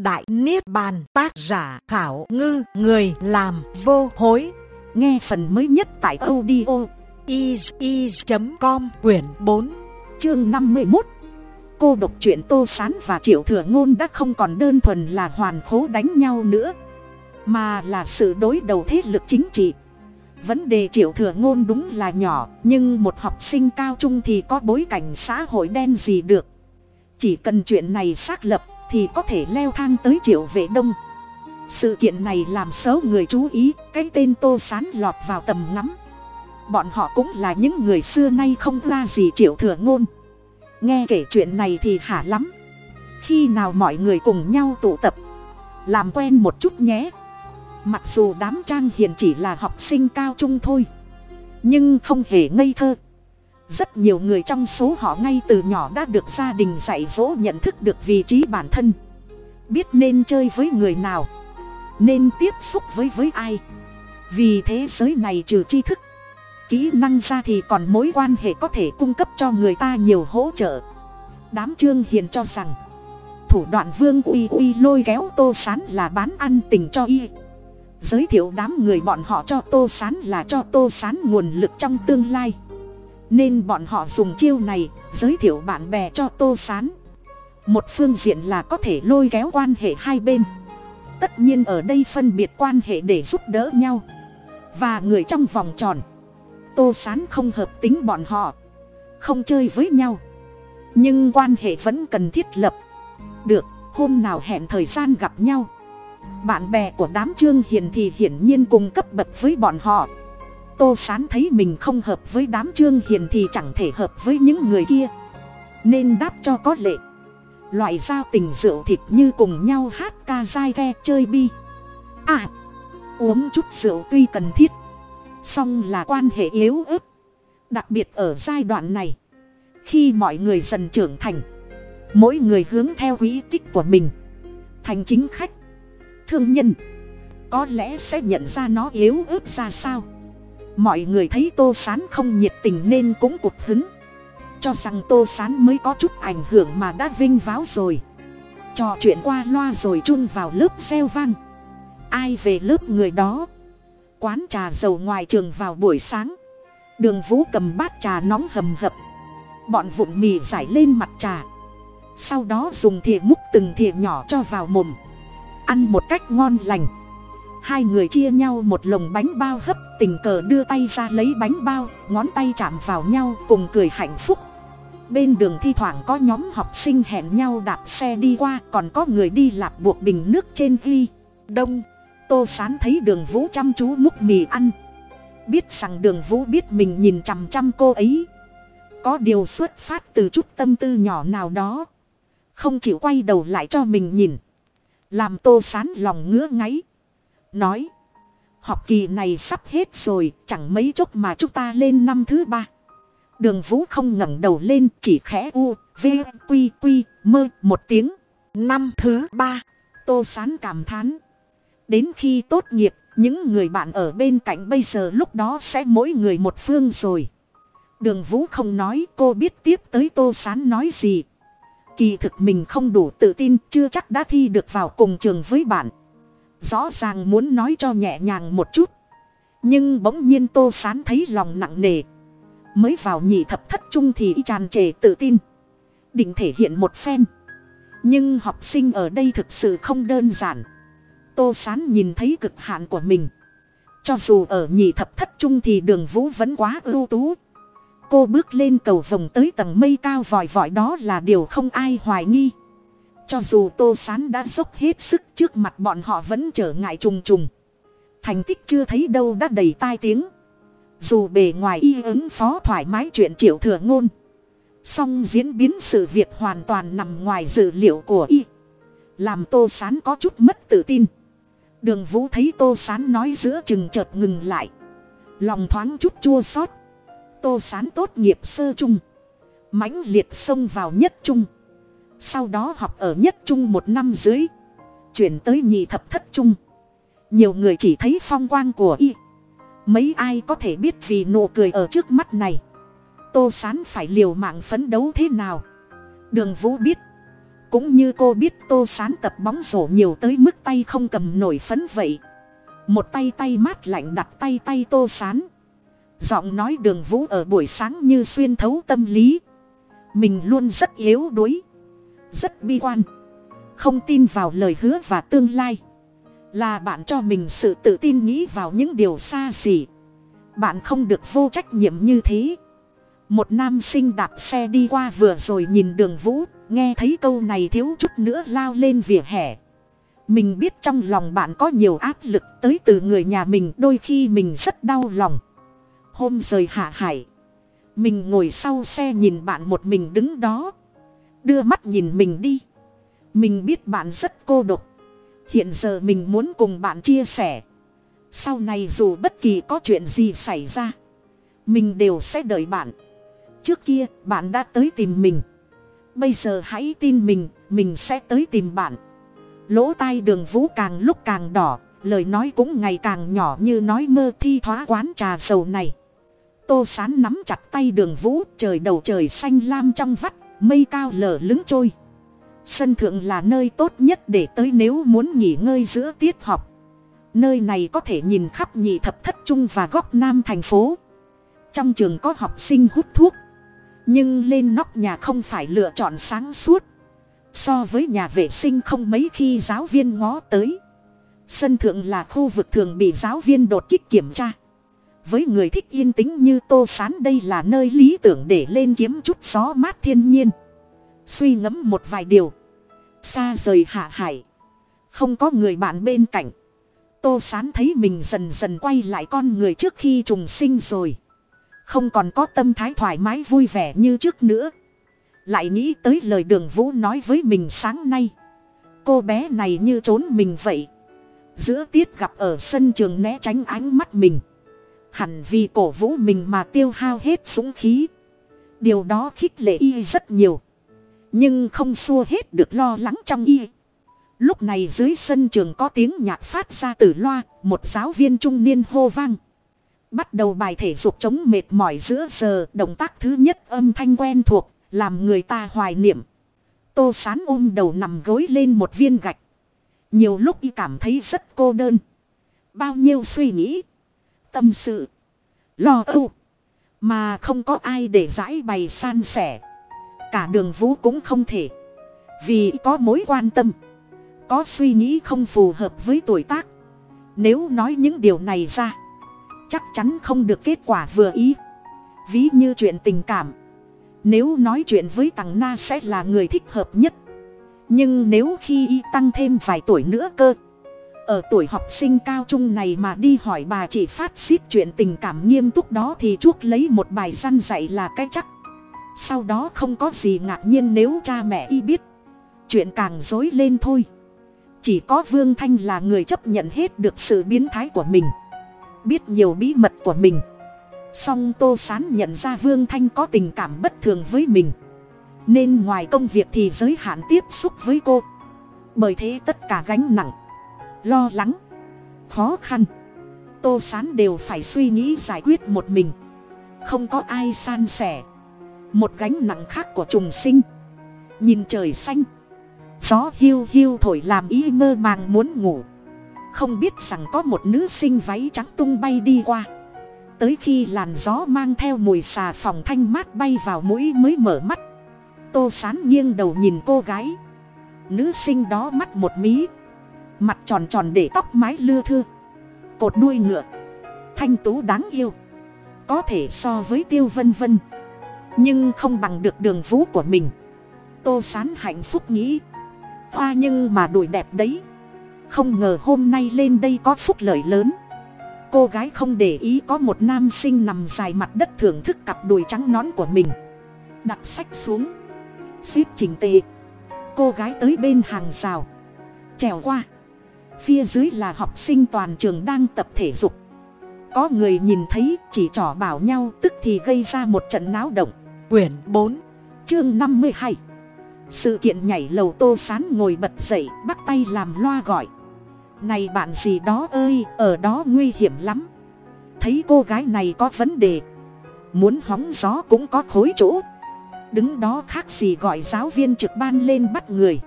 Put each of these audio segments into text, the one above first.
Đại Niết Bàn tác giả khảo ngư người làm vô hối. Nghe phần mới nhất tại audio is.com quyển 4 chương 51. Cô độc truyện Tô Sán và Triệu Thừa Ngôn đã không còn đơn thuần là hoàn khố đánh nhau nữa. Mà là sự đối đầu thế lực chính trị. Vấn đề Triệu Thừa Ngôn đúng là nhỏ, nhưng một học sinh cao trung thì có bối cảnh xã hội đen gì được. Chỉ cần chuyện này xác lập thì có thể leo thang tới triệu vệ đông. Sự kiện này làm xấu người chú ý, cái tên tô sán lọt vào tầm ngắm. Bọn họ cũng là những người xưa nay không ra gì triệu thừa ngôn. Nghe kể chuyện này thì hả lắm. Khi nào mọi người cùng nhau tụ tập, làm quen một chút nhé. Mặc dù đám trang hiền chỉ là học sinh cao trung thôi, nhưng không hề ngây thơ rất nhiều người trong số họ ngay từ nhỏ đã được gia đình dạy dỗ nhận thức được vị trí bản thân. Biết nên chơi với người nào. Nên tiếp xúc với với ai. Vì thế giới này trừ tri thức, kỹ năng ra thì còn mối quan hệ có thể cung cấp cho người ta nhiều hỗ trợ. Đám trương hiền cho rằng, thủ đoạn vương uy uy lôi kéo tô sán là bán ăn tình cho y. Giới thiệu đám người bọn họ cho tô sán là cho tô sán nguồn lực trong tương lai nên bọn họ dùng chiêu này giới thiệu bạn bè cho tô s á n một phương diện là có thể lôi kéo quan hệ hai bên. Tất nhiên ở đây phân biệt quan hệ để giúp đỡ nhau. Và người trong vòng tròn, tô s á n không hợp tính bọn họ, không chơi với nhau. Nhưng quan hệ vẫn cần thiết lập. Được, hôm nào hẹn thời gian gặp nhau. Bạn bè của đám trương hiền thì hiển nhiên cùng cấp bậc với bọn họ tô sán thấy mình không hợp với đám trương hiền thì chẳng thể hợp với những người kia. Nên đáp cho có lệ. Loại giao tình rượu thịt như cùng nhau hát ca dai ghe chơi bi. À! Uống chút rượu tuy cần thiết. Song là quan hệ yếu ớt. Đặc biệt ở giai đoạn này. Khi mọi người dần trưởng thành, mỗi người hướng theo quỹ tích của mình. Thành chính khách, thương nhân. Có lẽ sẽ nhận ra nó yếu ớt ra sao? Mọi người thấy tô s á n không nhiệt tình nên cũng cụt hứng. Cho rằng tô s á n mới có chút ảnh hưởng mà đã vinh váo rồi. Trò chuyện qua loa rồi chung vào lớp xeo vang. Ai về lớp người đó? Quán trà dầu ngoài trường vào buổi sáng. Đường vũ cầm bát trà nóng hầm hập. Bọn vụn mì giải lên mặt trà. Sau đó dùng thìa múc từng thìa nhỏ cho vào mồm. Ăn một cách ngon lành hai người chia nhau một lồng bánh bao hấp, tình cờ đưa tay ra lấy bánh bao, ngón tay chạm vào nhau cùng cười hạnh phúc. Bên đường thi thoảng có nhóm học sinh hẹn nhau đạp xe đi qua, còn có người đi lạp buộc bình nước trên ghi, đông. Tô sán thấy đường vũ chăm chú múc mì ăn. Biết rằng đường vũ biết mình nhìn chằm chăm cô ấy. Có điều xuất phát từ chút tâm tư nhỏ nào đó. Không chịu quay đầu lại cho mình nhìn. Làm tô sán lòng ngứa ngáy nói. Học kỳ này sắp hết rồi, chẳng mấy chốc mà chúng ta lên năm thứ ba. Đường vũ không ngẩng đầu lên, chỉ khẽ u, v q q mơ, một tiếng. Năm thứ ba, tô sán cảm thán. Đến khi tốt nghiệp, những người bạn ở bên cạnh bây giờ lúc đó sẽ mỗi người một phương rồi. Đường vũ không nói, cô biết tiếp tới tô sán nói gì. Kỳ thực mình không đủ tự tin, chưa chắc đã thi được vào cùng trường với bạn rõ ràng muốn nói cho nhẹ nhàng một chút. Nhưng bỗng nhiên tô sán thấy lòng nặng nề. Mới vào nhị thập thất trung thì tràn trề tự tin. Định thể hiện một phen. Nhưng học sinh ở đây thực sự không đơn giản. Tô sán nhìn thấy cực hạn của mình. Cho dù ở nhị thập thất trung thì đường vũ vẫn quá ưu tú. Cô bước lên cầu vồng tới tầng mây cao vòi vòi đó là điều không ai hoài nghi cho dù tô sán đã dốc hết sức trước mặt bọn họ vẫn trở ngại trùng trùng. Thành tích chưa thấy đâu đã đầy tai tiếng. Dù bề ngoài y ứng phó thoải mái chuyện triệu thừa ngôn, song diễn biến sự việc hoàn toàn nằm ngoài dự liệu của y. Làm tô sán có chút mất tự tin. Đường vũ thấy tô sán nói giữa chừng chợt ngừng lại. Lòng thoáng chút chua xót. Tô sán tốt nghiệp sơ chung mãnh liệt xông vào nhất trung sau đó học ở nhất trung một năm dưới. Chuyển tới nhị thập thất trung. Nhiều người chỉ thấy phong quang của y. Mấy ai có thể biết vì nụ cười ở trước mắt này? Tô sán phải liều mạng phấn đấu thế nào? Đường vũ biết. Cũng như cô biết tô sán tập bóng rổ nhiều tới mức tay không cầm nổi phấn vậy. Một tay tay mát lạnh đặt tay tay tô sán. Giọng nói đường vũ ở buổi sáng như xuyên thấu tâm lý. Mình luôn rất yếu đuối rất bi quan. Không tin vào lời hứa và tương lai. Là bạn cho mình sự tự tin nghĩ vào những điều xa xỉ. Bạn không được vô trách nhiệm như thế. Một nam sinh đạp xe đi qua vừa rồi nhìn đường vũ, nghe thấy câu này thiếu chút nữa lao lên vỉa hè. Mình biết trong lòng bạn có nhiều áp lực tới từ người nhà mình, đôi khi mình rất đau lòng. Hôm rời hạ hải, mình ngồi sau xe nhìn bạn một mình đứng đó đưa mắt nhìn mình đi. Mình biết bạn rất cô độc. Hiện giờ mình muốn cùng bạn chia sẻ. Sau này dù bất kỳ có chuyện gì xảy ra, mình đều sẽ đợi bạn. Trước kia, bạn đã tới tìm mình. Bây giờ hãy tin mình mình sẽ tới tìm bạn. Lỗ tai đường vũ càng lúc càng đỏ, lời nói cũng ngày càng nhỏ như nói mơ thi thoá quán trà sầu này. Tô sán nắm chặt tay đường vũ, trời đầu trời xanh lam trong vắt mây cao lở lứng trôi. Sân thượng là nơi tốt nhất để tới nếu muốn nghỉ ngơi giữa tiết học. Nơi này có thể nhìn khắp nhị thập thất trung và góc nam thành phố. Trong trường có học sinh hút thuốc, nhưng lên nóc nhà không phải lựa chọn sáng suốt. So với nhà vệ sinh không mấy khi giáo viên ngó tới. Sân thượng là khu vực thường bị giáo viên đột kích kiểm tra với người thích yên tĩnh như tô sán đây là nơi lý tưởng để lên kiếm chút gió mát thiên nhiên. Suy ngẫm một vài điều. Xa rời hạ hải. Không có người bạn bên cạnh. Tô sán thấy mình dần dần quay lại con người trước khi trùng sinh rồi. Không còn có tâm thái thoải mái vui vẻ như trước nữa. Lại nghĩ tới lời đường vũ nói với mình sáng nay. Cô bé này như trốn mình vậy. Giữa tiết gặp ở sân trường né tránh ánh mắt mình hẳn vì cổ vũ mình mà tiêu hao hết súng khí. Điều đó khích lệ y rất nhiều. Nhưng không xua hết được lo lắng trong y. Lúc này dưới sân trường có tiếng nhạc phát ra từ loa, một giáo viên trung niên hô vang. Bắt đầu bài thể dục chống mệt mỏi giữa giờ, động tác thứ nhất âm thanh quen thuộc, làm người ta hoài niệm. Tô sán ôm đầu nằm gối lên một viên gạch. Nhiều lúc y cảm thấy rất cô đơn. Bao nhiêu suy nghĩ tâm sự. Lo âu. Mà không có ai để giải bày san sẻ. Cả đường vũ cũng không thể. Vì có mối quan tâm. Có suy nghĩ không phù hợp với tuổi tác. Nếu nói những điều này ra, chắc chắn không được kết quả vừa ý. Ví như chuyện tình cảm. Nếu nói chuyện với tằng na sẽ là người thích hợp nhất. Nhưng nếu khi y tăng thêm vài tuổi nữa cơ ở tuổi học sinh cao trung này mà đi hỏi bà chị phát xít chuyện tình cảm nghiêm túc đó thì chuốc lấy một bài răn dạy là cái chắc. Sau đó không có gì ngạc nhiên nếu cha mẹ y biết. Chuyện càng dối lên thôi. Chỉ có vương thanh là người chấp nhận hết được sự biến thái của mình. Biết nhiều bí mật của mình. Song tô sán nhận ra vương thanh có tình cảm bất thường với mình. Nên ngoài công việc thì giới hạn tiếp xúc với cô. Bởi thế tất cả gánh nặng lo lắng, khó khăn. Tô sán đều phải suy nghĩ giải quyết một mình. Không có ai san sẻ. Một gánh nặng khác của trùng sinh. Nhìn trời xanh, gió hiu hiu thổi làm y mơ màng muốn ngủ. Không biết rằng có một nữ sinh váy trắng tung bay đi qua. Tới khi làn gió mang theo mùi xà phòng thanh mát bay vào mũi mới mở mắt. Tô sán nghiêng đầu nhìn cô gái. Nữ sinh đó mắt một mí mặt tròn tròn để tóc mái lưa thưa. Cột đuôi ngựa. Thanh tú đáng yêu. Có thể so với tiêu vân vân. Nhưng không bằng được đường vũ của mình. Tô sán hạnh phúc nghĩ. Hoa nhưng mà đùi đẹp đấy. Không ngờ hôm nay lên đây có phúc lợi lớn. Cô gái không để ý có một nam sinh nằm dài mặt đất thưởng thức cặp đùi trắng nón của mình. Đặt sách xuống. Xếp chỉnh tề. Cô gái tới bên hàng rào. Trèo qua phía dưới là học sinh toàn trường đang tập thể dục. Có người nhìn thấy chỉ trỏ bảo nhau tức thì gây ra một trận náo động. Quyển bốn, chương năm mươi hai. Sự kiện nhảy lầu tô sán ngồi bật dậy, bắt tay làm loa gọi. Này bạn gì đó ơi, ở đó nguy hiểm lắm. Thấy cô gái này có vấn đề. Muốn hóng gió cũng có khối chỗ. Đứng đó khác gì gọi giáo viên trực ban lên bắt người.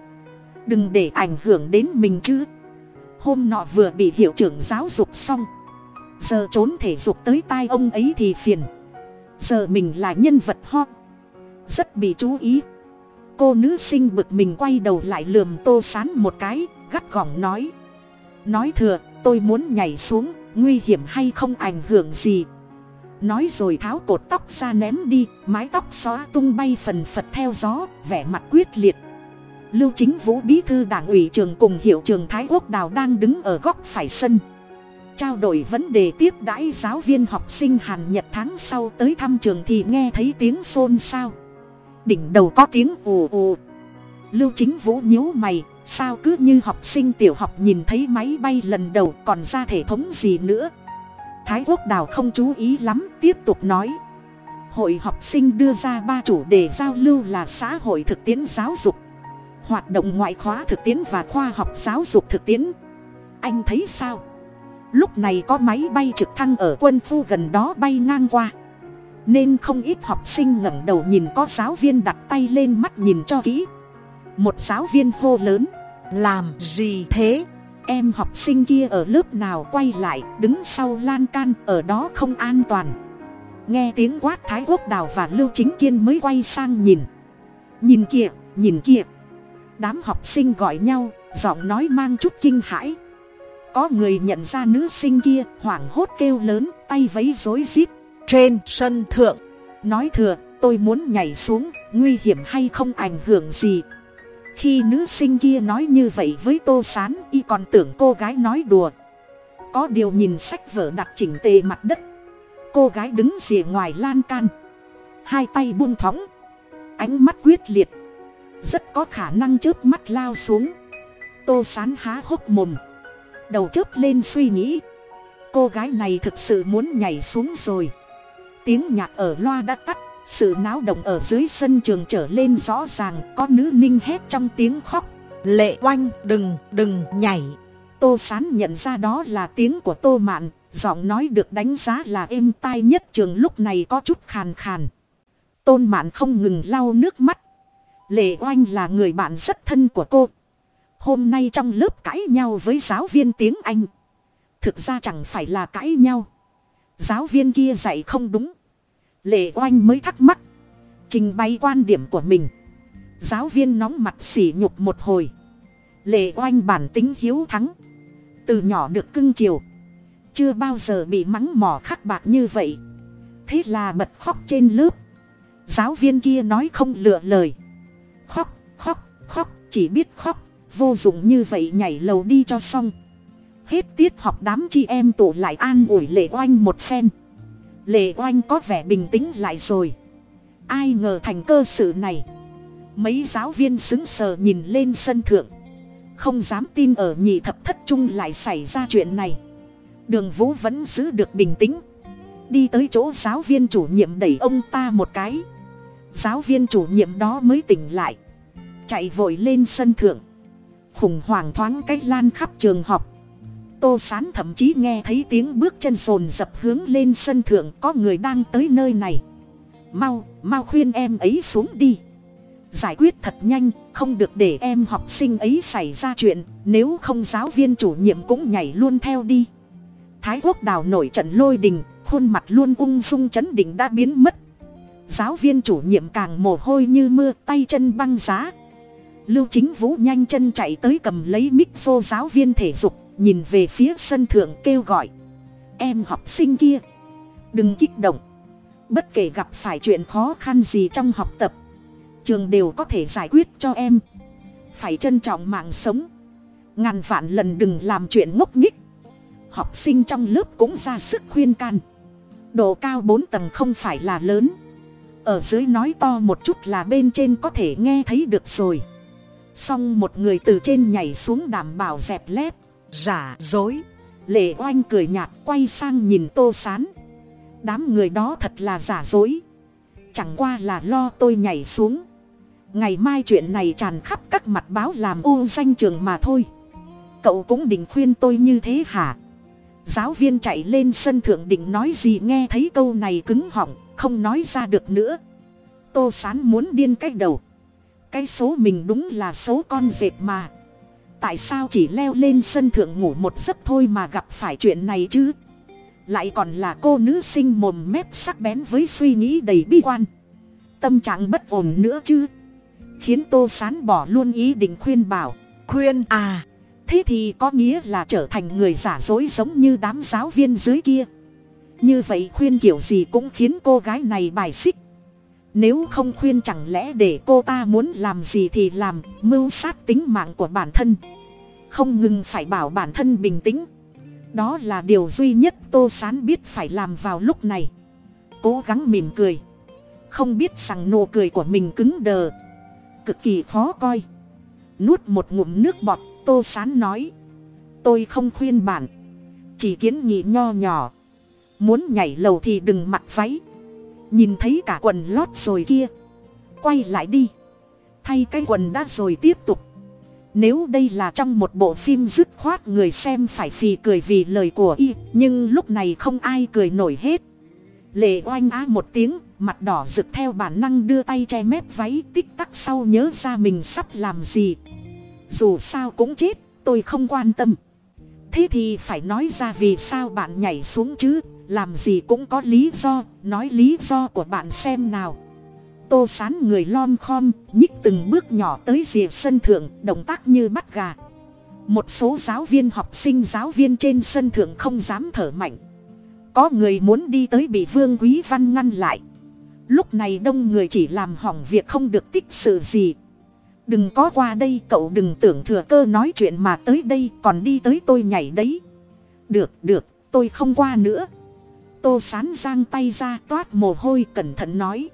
Đừng để ảnh hưởng đến mình chứ hôm nọ vừa bị hiệu trưởng giáo dục xong. Giờ trốn thể dục tới tai ông ấy thì phiền. Giờ mình là nhân vật ho. Rất bị chú ý. Cô nữ sinh bực mình quay đầu lại lườm tô sán một cái, gắt gỏng nói. Nói thừa, tôi muốn nhảy xuống, nguy hiểm hay không ảnh hưởng gì. Nói rồi tháo cột tóc ra ném đi, mái tóc xóa tung bay phần phật theo gió, vẻ mặt quyết liệt lưu chính vũ bí thư đảng ủy trường cùng hiệu trường thái quốc đào đang đứng ở góc phải sân. Trao đổi vấn đề tiếp đãi giáo viên học sinh hàn nhật tháng sau tới thăm trường thì nghe thấy tiếng xôn xao. Đỉnh đầu có tiếng ù ù. Lưu chính vũ nhíu mày, sao cứ như học sinh tiểu học nhìn thấy máy bay lần đầu còn ra thể thống gì nữa? Thái quốc đào không chú ý lắm, tiếp tục nói. Hội học sinh đưa ra ba chủ đề giao lưu là xã hội thực tiễn giáo dục hoạt động ngoại khóa thực tiễn và khoa học giáo dục thực tiễn anh thấy sao? Lúc này có máy bay trực thăng ở quân khu gần đó bay ngang qua. Nên không ít học sinh ngẩng đầu nhìn có giáo viên đặt tay lên mắt nhìn cho kỹ. Một giáo viên hô lớn, làm gì thế? Em học sinh kia ở lớp nào quay lại, đứng sau lan can, ở đó không an toàn. Nghe tiếng quát thái quốc đào và lưu chính kiên mới quay sang nhìn. Nhìn kìa nhìn kìa đám học sinh gọi nhau, giọng nói mang chút kinh hãi. Có người nhận ra nữ sinh kia, hoảng hốt kêu lớn, tay vấy rối rít, trên sân thượng. Nói thừa, tôi muốn nhảy xuống, nguy hiểm hay không ảnh hưởng gì? Khi nữ sinh kia nói như vậy với tô s á n y còn tưởng cô gái nói đùa. Có điều nhìn sách vở đặt chỉnh tề mặt đất, cô gái đứng rìa ngoài lan can, hai tay buông thõng, ánh mắt quyết liệt rất có khả năng chớp mắt lao xuống. Tô sán há hốc mồm, đầu chớp lên suy nghĩ. Cô gái này thực sự muốn nhảy xuống rồi. Tiếng nhạc ở loa đã tắt, sự náo động ở dưới sân trường trở lên rõ ràng, có nữ ninh hét trong tiếng khóc. Lệ oanh, đừng đừng, nhảy. Tô sán nhận ra đó là tiếng của tô mạn, giọng nói được đánh giá là êm tai nhất trường lúc này có chút khàn khàn. Tôn mạn không ngừng lau nước mắt lệ oanh là người bạn rất thân của cô. Hôm nay trong lớp cãi nhau với giáo viên tiếng anh. Thực ra chẳng phải là cãi nhau. Giáo viên kia dạy không đúng. Lệ oanh mới thắc mắc. Trình bày quan điểm của mình. Giáo viên nóng mặt xỉ nhục một hồi. Lệ oanh bản tính hiếu thắng. Từ nhỏ được cưng chiều. Chưa bao giờ bị mắng mỏ khắc bạc như vậy. Thế là bật khóc trên lớp. Giáo viên kia nói không lựa lời khóc khóc khóc, chỉ biết khóc, vô dụng như vậy nhảy lầu đi cho xong. Hết tiết học đám chị em tụ lại an ủi lệ oanh một phen. Lệ oanh có vẻ bình tĩnh lại rồi. Ai ngờ thành cơ sự này. Mấy giáo viên xứng sờ nhìn lên sân thượng. Không dám tin ở nhị thập thất trung lại xảy ra chuyện này. Đường vũ vẫn giữ được bình tĩnh. Đi tới chỗ giáo viên chủ nhiệm đẩy ông ta một cái giáo viên chủ nhiệm đó mới tỉnh lại. Chạy vội lên sân thượng. Khủng hoảng thoáng cách lan khắp trường học. Tô sán thậm chí nghe thấy tiếng bước chân rồn dập hướng lên sân thượng có người đang tới nơi này. Mau mau khuyên em ấy xuống đi. Giải quyết thật nhanh, không được để em học sinh ấy xảy ra chuyện, nếu không giáo viên chủ nhiệm cũng nhảy luôn theo đi. Thái quốc đào nổi trận lôi đình, khuôn mặt luôn ung dung chấn định đã biến mất giáo viên chủ nhiệm càng mồ hôi như mưa, tay chân băng giá. Lưu chính vũ nhanh chân chạy tới cầm lấy mic vô giáo viên thể dục, nhìn về phía sân thượng kêu gọi. Em học sinh kia, đừng kích động. Bất kể gặp phải chuyện khó khăn gì trong học tập, trường đều có thể giải quyết cho em. Phải trân trọng mạng sống. Ngàn vạn lần đừng làm chuyện ngốc nghích học sinh trong lớp cũng ra sức khuyên can. Độ cao bốn tầng không phải là lớn ở dưới nói to một chút là bên trên có thể nghe thấy được rồi. Xong một người từ trên nhảy xuống đảm bảo dẹp lép. Giả dối. Lệ oanh cười nhạt quay sang nhìn tô sán. Đám người đó thật là giả dối. Chẳng qua là lo tôi nhảy xuống. Ngày mai chuyện này tràn khắp các mặt báo làm ô danh trường mà thôi. Cậu cũng định khuyên tôi như thế hả? Giáo viên chạy lên sân thượng định nói gì nghe thấy câu này cứng họng không nói ra được nữa. Tô sán muốn điên cách đầu. Cái số mình đúng là số con dệt mà. Tại sao chỉ leo lên sân thượng ngủ một giấc thôi mà gặp phải chuyện này chứ? Lại còn là cô nữ sinh mồm mép sắc bén với suy nghĩ đầy bi quan. Tâm trạng bất ổn nữa chứ? Khiến tô sán bỏ luôn ý định khuyên bảo. Khuyên à? Thế thì có nghĩa là trở thành người giả dối giống như đám giáo viên dưới kia như vậy khuyên kiểu gì cũng khiến cô gái này bài xích. Nếu không khuyên chẳng lẽ để cô ta muốn làm gì thì làm, mưu sát tính mạng của bản thân. Không ngừng phải bảo bản thân bình tĩnh. Đó là điều duy nhất tô sán biết phải làm vào lúc này. Cố gắng mỉm cười. Không biết rằng nụ cười của mình cứng đờ. Cực kỳ khó coi. Nuốt một ngụm nước bọt, tô sán nói. Tôi không khuyên bạn. Chỉ kiến nghị nho nhỏ muốn nhảy lầu thì đừng mặc váy. Nhìn thấy cả quần lót rồi kia. Quay lại đi. Thay cái quần đã rồi tiếp tục. Nếu đây là trong một bộ phim dứt khoát người xem phải phì cười vì lời của y, nhưng lúc này không ai cười nổi hết. Lệ oanh á một tiếng, mặt đỏ rực theo bản năng đưa tay che mép váy, tích tắc sau nhớ ra mình sắp làm gì. Dù sao cũng chết, tôi không quan tâm. Thế thì phải nói ra vì sao bạn nhảy xuống chứ? Làm gì cũng có lý do, nói lý do của bạn xem nào. Tô sán người lom khom, nhích từng bước nhỏ tới rìa sân thượng, động tác như bắt gà. Một số giáo viên học sinh giáo viên trên sân thượng không dám thở mạnh. Có người muốn đi tới bị vương quý văn ngăn lại. Lúc này đông người chỉ làm hỏng việc không được tích sự gì. Đừng có qua đây, cậu đừng tưởng thừa cơ nói chuyện mà tới đây còn đi tới tôi nhảy đấy. Được được, tôi không qua nữa tô sán giang tay ra toát mồ hôi cẩn thận nói.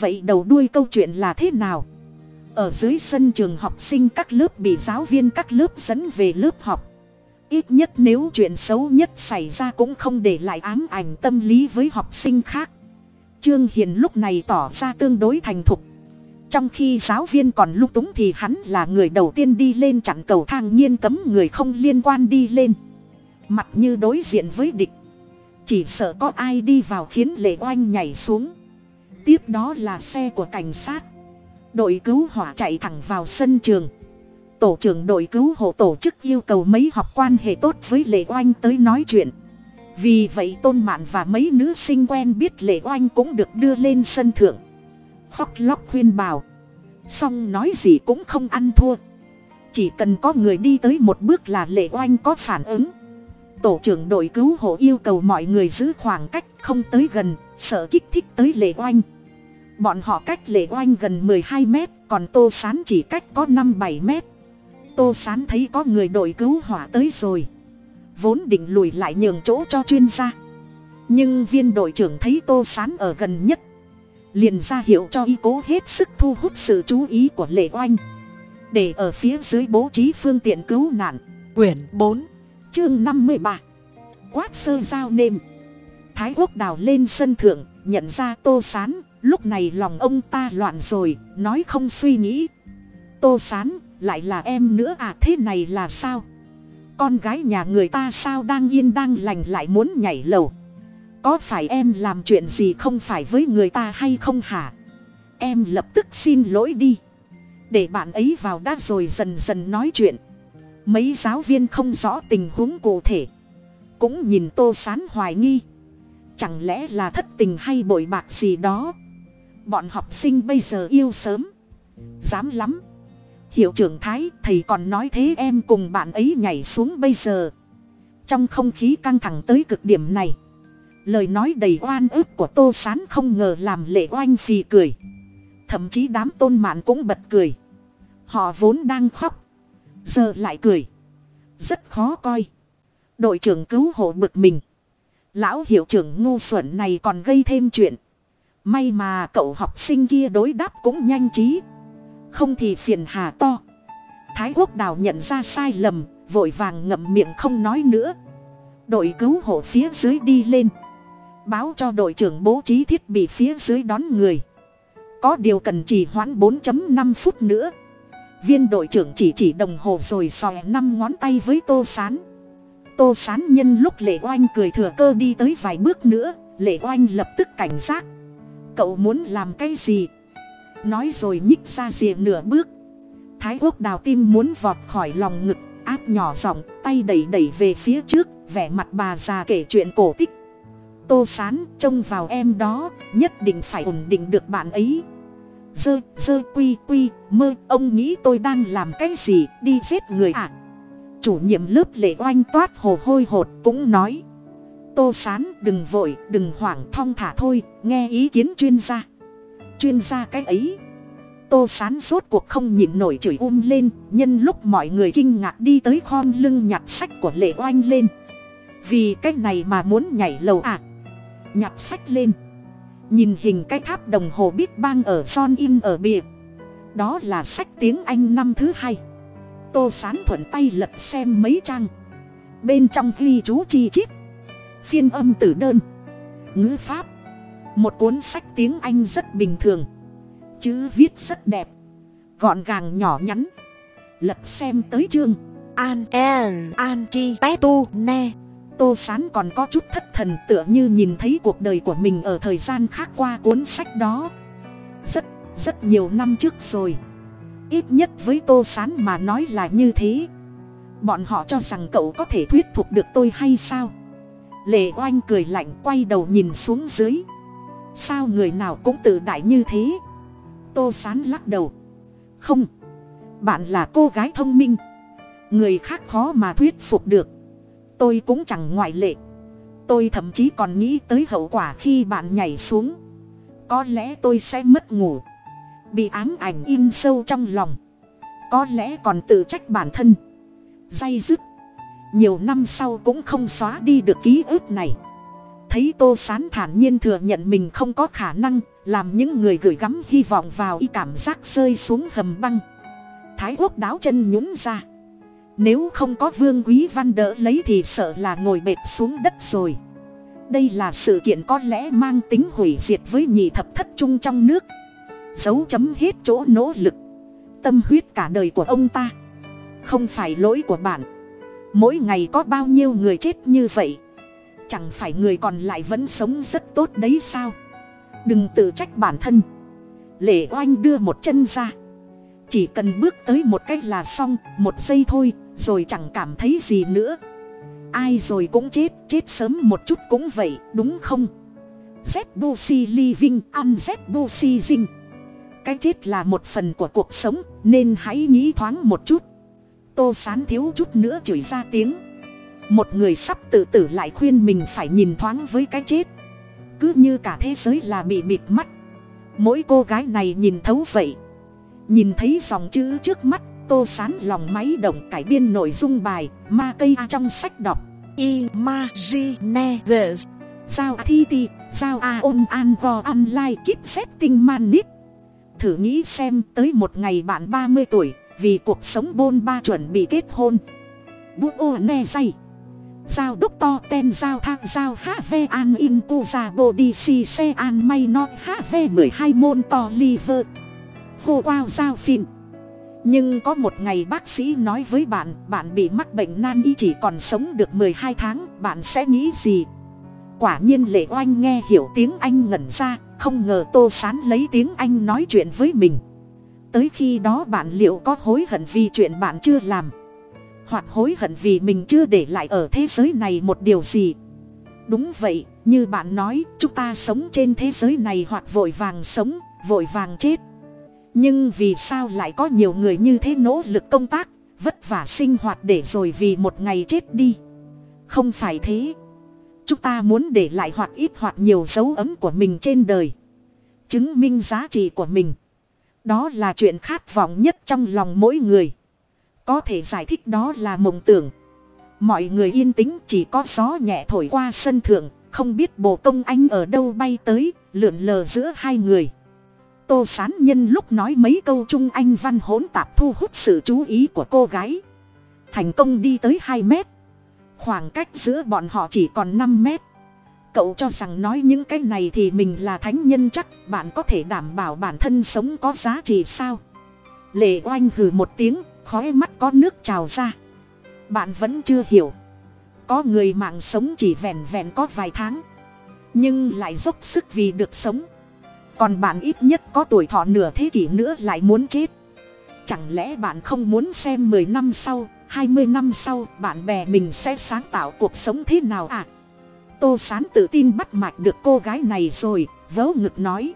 Vậy đầu đuôi câu chuyện là thế nào? Ở dưới sân trường học sinh các lớp bị giáo viên các lớp dẫn về lớp học. Ít nhất nếu chuyện xấu nhất xảy ra cũng không để lại ám ảnh tâm lý với học sinh khác. Trương hiền lúc này tỏ ra tương đối thành thục. Trong khi giáo viên còn lung túng thì hắn là người đầu tiên đi lên chặn cầu thang nhiên cấm người không liên quan đi lên. Mặt như đối diện với địch chỉ sợ có ai đi vào khiến lệ oanh nhảy xuống. Tiếp đó là xe của cảnh sát. Đội cứu hỏa chạy thẳng vào sân trường. Tổ trưởng đội cứu hộ tổ chức yêu cầu mấy học quan hệ tốt với lệ oanh tới nói chuyện. Vì vậy tôn mạn và mấy nữ sinh quen biết lệ oanh cũng được đưa lên sân thượng. Khóc lóc khuyên bảo. Song nói gì cũng không ăn thua. Chỉ cần có người đi tới một bước là lệ oanh có phản ứng tổ trưởng đội cứu hộ yêu cầu mọi người giữ khoảng cách không tới gần, sợ kích thích tới lệ oanh. Bọn họ cách lệ oanh gần mười hai mét, còn tô sán chỉ cách có năm bảy mét. Tô sán thấy có người đội cứu hỏa tới rồi. Vốn định lùi lại nhường chỗ cho chuyên gia. Nhưng viên đội trưởng thấy tô sán ở gần nhất, liền ra hiệu cho y cố hết sức thu hút sự chú ý của lệ oanh. Để ở phía dưới bố trí phương tiện cứu nạn. Quyển bốn chương năm mươi ba. Quát sơ giao nêm. Thái quốc đào lên sân thượng, nhận ra tô sán. Lúc này lòng ông ta loạn rồi, nói không suy nghĩ. Tô sán, lại là em nữa à thế này là sao? Con gái nhà người ta sao đang yên đang lành lại muốn nhảy lầu? Có phải em làm chuyện gì không phải với người ta hay không hả? Em lập tức xin lỗi đi. Để bạn ấy vào đã rồi dần dần nói chuyện mấy giáo viên không rõ tình huống cụ thể. Cũng nhìn tô sán hoài nghi. Chẳng lẽ là thất tình hay bội bạc gì đó? Bọn học sinh bây giờ yêu sớm. Dám lắm. Hiệu trưởng thái, thầy còn nói thế em cùng bạn ấy nhảy xuống bây giờ. Trong không khí căng thẳng tới cực điểm này. Lời nói đầy oan ức của tô s á n không ngờ làm lệ oanh phì cười. Thậm chí đám tôn mạn cũng bật cười. Họ vốn đang khóc giờ lại cười. Rất khó coi. Đội trưởng cứu hộ bực mình. Lão hiệu trưởng ngu xuẩn này còn gây thêm chuyện. May mà cậu học sinh kia đối đáp cũng nhanh trí. Không thì phiền hà to. Thái quốc đào nhận ra sai lầm, vội vàng ngậm miệng không nói nữa. Đội cứu hộ phía dưới đi lên. Báo cho đội trưởng bố trí thiết bị phía dưới đón người. Có điều cần trì hoãn 4 năm phút nữa viên đội trưởng chỉ chỉ đồng hồ rồi xòe năm ngón tay với tô sán. Tô sán nhân lúc lệ oanh cười thừa cơ đi tới vài bước nữa, lệ oanh lập tức cảnh giác. Cậu muốn làm cái gì? Nói rồi nhích ra rìa nửa bước. Thái quốc đào tim muốn vọt khỏi lòng ngực, áp nhỏ giọng, tay đẩy đẩy về phía trước, vẻ mặt bà già kể chuyện cổ tích. Tô sán, trông vào em đó, nhất định phải ổn định được bạn ấy dơ dơ quy quy, mơ. Ông nghĩ tôi đang làm cái gì? Đi giết người à? Chủ nhiệm lớp lệ oanh toát hồ hôi hột cũng nói. Tô sán, đừng vội, đừng hoảng, thong thả thôi. Nghe ý kiến chuyên gia. Chuyên gia cái ấy. Tô sán rốt cuộc không nhịn nổi chửi um lên. Nhân lúc mọi người kinh ngạc đi tới khom lưng nhặt sách của lệ oanh lên. Vì cái này mà muốn nhảy lầu à? Nhặt sách lên nhìn hình cái tháp đồng hồ biết bang ở son in ở bìa. Đó là sách tiếng anh năm thứ hai. Tô sán thuận tay lật xem mấy trang. Bên trong ghi chú chi chít. Phiên âm tử đơn. Ngữ pháp. Một cuốn sách tiếng anh rất bình thường. Chữ viết rất đẹp. Gọn gàng nhỏ nhắn. Lật xem tới chương. An, en, an, chi té tu, ne tô sán còn có chút thất thần tựa như nhìn thấy cuộc đời của mình ở thời gian khác qua cuốn sách đó. Rất rất nhiều năm trước rồi. Ít nhất với tô sán mà nói là như thế. Bọn họ cho rằng cậu có thể thuyết phục được tôi hay sao? Lệ oanh cười lạnh quay đầu nhìn xuống dưới. Sao người nào cũng tự đại như thế? Tô sán lắc đầu. Không, bạn là cô gái thông minh. Người khác khó mà thuyết phục được tôi cũng chẳng ngoại lệ. Tôi thậm chí còn nghĩ tới hậu quả khi bạn nhảy xuống. Có lẽ tôi sẽ mất ngủ, bị ám ảnh in sâu trong lòng. Có lẽ còn tự trách bản thân. Day dứt, nhiều năm sau cũng không xóa đi được ký ức này. Thấy tô sán thản nhiên thừa nhận mình không có khả năng làm những người gửi gắm hy vọng vào y cảm giác rơi xuống hầm băng. Thái quốc đáo chân nhún ra nếu không có vương quý văn đỡ lấy thì sợ là ngồi bệt xuống đất rồi. Đây là sự kiện có lẽ mang tính hủy diệt với nhị thập thất trung trong nước. Dấu chấm hết chỗ nỗ lực. Tâm huyết cả đời của ông ta. Không phải lỗi của bạn. Mỗi ngày có bao nhiêu người chết như vậy? Chẳng phải người còn lại vẫn sống rất tốt đấy sao? Đừng tự trách bản thân. Lệ oanh đưa một chân ra. Chỉ cần bước tới một cách là xong, một giây thôi rồi chẳng cảm thấy gì nữa. Ai rồi cũng chết chết sớm một chút cũng vậy, đúng không? Z li living ăn z busi dinh cái chết là một phần của cuộc sống, nên hãy nghĩ thoáng một chút. Tô sán thiếu chút nữa chửi ra tiếng. Một người sắp tự tử lại khuyên mình phải nhìn thoáng với cái chết. Cứ như cả thế giới là bị bịt mắt. Mỗi cô gái này nhìn thấu vậy. Nhìn thấy dòng chữ trước mắt tô sán lòng máy động cải biên nội dung bài ma cây a trong sách đọc. Imagine this sao thi ti sao a ôn an go online keep setting manit thử nghĩ xem tới một ngày bạn ba mươi tuổi vì cuộc sống bôn ba chuẩn bị kết hôn. Bút ô ne say. Giao đúc to ten giao thang giao hv an in cu ra body si xe an may no hv mười hai môn to liver. Hô wow giao phim nhưng có một ngày bác sĩ nói với bạn bạn bị mắc bệnh nan y chỉ còn sống được mười hai tháng, bạn sẽ nghĩ gì? Quả nhiên lệ oanh nghe hiểu tiếng anh ngẩn ra, không ngờ tô sán lấy tiếng anh nói chuyện với mình. Tới khi đó bạn liệu có hối hận vì chuyện bạn chưa làm? Hoặc hối hận vì mình chưa để lại ở thế giới này một điều gì? Đúng vậy, như bạn nói, chúng ta sống trên thế giới này hoặc vội vàng sống, vội vàng chết nhưng vì sao lại có nhiều người như thế nỗ lực công tác, vất vả sinh hoạt để rồi vì một ngày chết đi? Không phải thế. Chúng ta muốn để lại hoặc ít hoặc nhiều dấu ấm của mình trên đời. Chứng minh giá trị của mình. Đó là chuyện khát vọng nhất trong lòng mỗi người. Có thể giải thích đó là mộng tưởng. Mọi người yên tĩnh, chỉ có gió nhẹ thổi qua sân thượng, không biết bồ công anh ở đâu bay tới, lượn lờ giữa hai người tô sán nhân lúc nói mấy câu trung anh văn hỗn tạp thu hút sự chú ý của cô gái. Thành công đi tới hai mét. Khoảng cách giữa bọn họ chỉ còn năm mét. Cậu cho rằng nói những cái này thì mình là thánh nhân chắc, bạn có thể đảm bảo bản thân sống có giá trị sao? Lệ oanh hừ một tiếng khói mắt có nước trào ra. Bạn vẫn chưa hiểu. Có người mạng sống chỉ vẹn vẹn có vài tháng, nhưng lại dốc sức vì được sống còn bạn ít nhất có tuổi thọ nửa thế kỷ nữa lại muốn chết. Chẳng lẽ bạn không muốn xem mười năm sau, hai mươi năm sau, bạn bè mình sẽ sáng tạo cuộc sống thế nào à? Tô sán tự tin bắt mạch được cô gái này rồi, vớ ngực nói.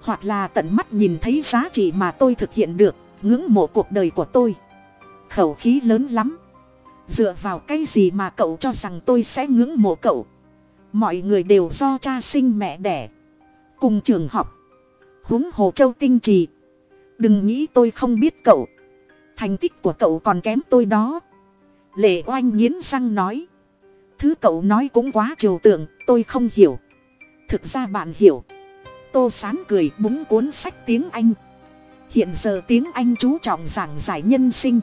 Hoặc là tận mắt nhìn thấy giá trị mà tôi thực hiện được, ngưỡng mộ cuộc đời của tôi. Khẩu khí lớn lắm. Dựa vào cái gì mà cậu cho rằng tôi sẽ ngưỡng mộ cậu? Mọi người đều do cha sinh mẹ đẻ cùng trường học. Huống hồ châu tinh trì. Đừng nghĩ tôi không biết cậu. Thành tích của cậu còn kém tôi đó. Lệ oanh nghiến răng nói. Thứ cậu nói cũng quá trừu tượng, tôi không hiểu. Thực ra bạn hiểu. Tô sán cười búng cuốn sách tiếng anh. Hiện giờ tiếng anh chú trọng giảng giải nhân sinh.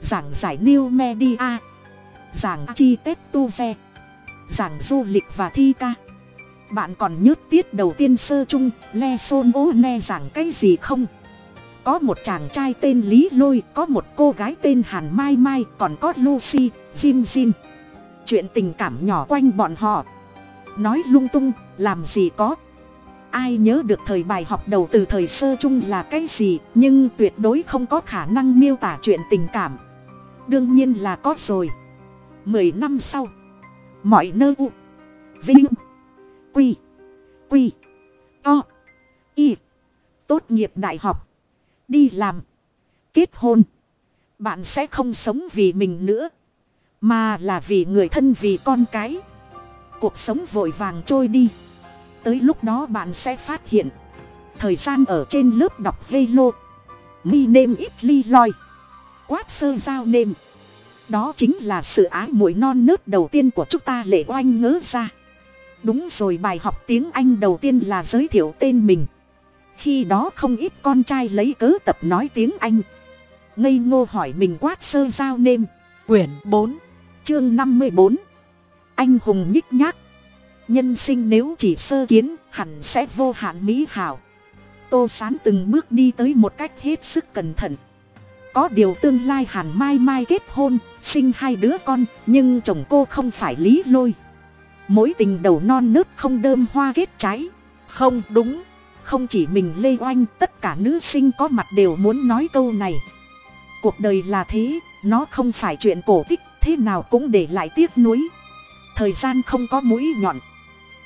Giảng giải new media. Giảng chi tết tu ve giảng du lịch và thi ca bạn còn nhớ tiết đầu tiên sơ chung, le xôn ô ne giảng cái gì không? Có một chàng trai tên lý lôi, có một cô gái tên hàn mai mai, còn có lucy, jim jim. Chuyện tình cảm nhỏ quanh bọn họ. Nói lung tung, làm gì có? Ai nhớ được thời bài học đầu từ thời sơ chung là cái gì, nhưng tuyệt đối không có khả năng miêu tả chuyện tình cảm. Đương nhiên là có rồi. Mười năm sau, mọi nơi u, vinh quy. Quy. To. Y. Tốt nghiệp đại học. Đi làm. Kết hôn. Bạn sẽ không sống vì mình nữa, mà là vì người thân vì con cái. Cuộc sống vội vàng trôi đi. Tới lúc đó bạn sẽ phát hiện, thời gian ở trên lớp đọc hello mi nêm ít ly loi. Quát sơ giao nêm. Đó chính là sự ái muội non nớt đầu tiên của chúng ta lệ oanh ngớ ra đúng rồi bài học tiếng anh đầu tiên là giới thiệu tên mình. Khi đó không ít con trai lấy cớ tập nói tiếng anh. Ngây ngô hỏi mình quát sơ giao nêm. Quyển bốn, chương năm mươi bốn. Anh hùng nhích nhác. Nhân sinh nếu chỉ sơ kiến, hẳn sẽ vô hạn mỹ hảo. Tô sán từng bước đi tới một cách hết sức cẩn thận. Có điều tương lai hàn mai mai kết hôn, sinh hai đứa con, nhưng chồng cô không phải lý lôi mối tình đầu non nớt không đơm hoa kết trái. Không đúng, không chỉ mình lê oanh, tất cả nữ sinh có mặt đều muốn nói câu này. Cuộc đời là thế, nó không phải chuyện cổ tích, thế nào cũng để lại tiếc nuối. Thời gian không có mũi nhọn,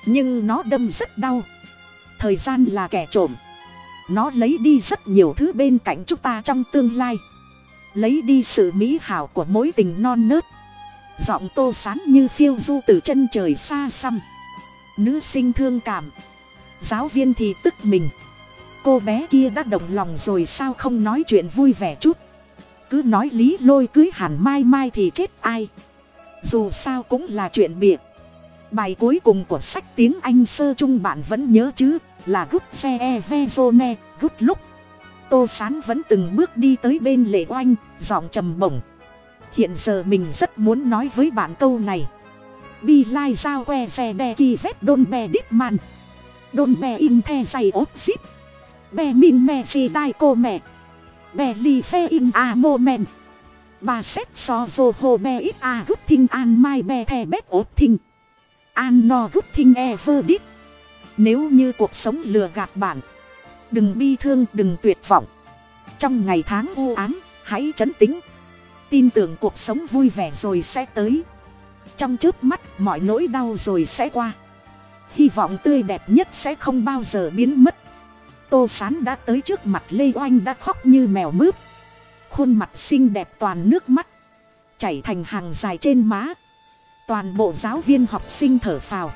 nhưng nó đâm rất đau. Thời gian là kẻ trộm, nó lấy đi rất nhiều thứ bên cạnh chúng ta trong tương lai. Lấy đi sự mỹ hảo của mối tình non nớt giọng tô sán như phiêu du từ chân trời xa xăm. Nữ sinh thương cảm. Giáo viên thì tức mình. Cô bé kia đã động lòng rồi sao không nói chuyện vui vẻ chút? Cứ nói lý lôi cưới hẳn mai mai thì chết ai? Dù sao cũng là chuyện bịa. Bài cuối cùng của sách tiếng anh sơ chung bạn vẫn nhớ chứ, là gút xe e ve zone gút lúc. Tô sán vẫn từng bước đi tới bên lệ oanh, giọng trầm bổng hiện giờ mình rất muốn nói với bạn câu này. Bi lai giao que xe đe ki vét đôn bè đít man. Đôn bè in the dày ốp zip. Bè min me si đai cô mẹ. Bè li phe in a mô men. Bà xét so vô hồ bè ít a gút thinh an mai bè the bét ốp thinh. An no gút thinh e vơ đít. Nếu như cuộc sống lừa gạt bạn, đừng bi thương, đừng tuyệt vọng. Trong ngày tháng u ám, hãy chấn tĩnh tin tưởng cuộc sống vui vẻ rồi sẽ tới. Trong trước mắt, mọi nỗi đau rồi sẽ qua. Hy vọng tươi đẹp nhất sẽ không bao giờ biến mất. Tô sán đã tới trước mặt lê oanh đã khóc như mèo mướp. Khuôn mặt xinh đẹp toàn nước mắt, chảy thành hàng dài trên má. Toàn bộ giáo viên học sinh thở phào.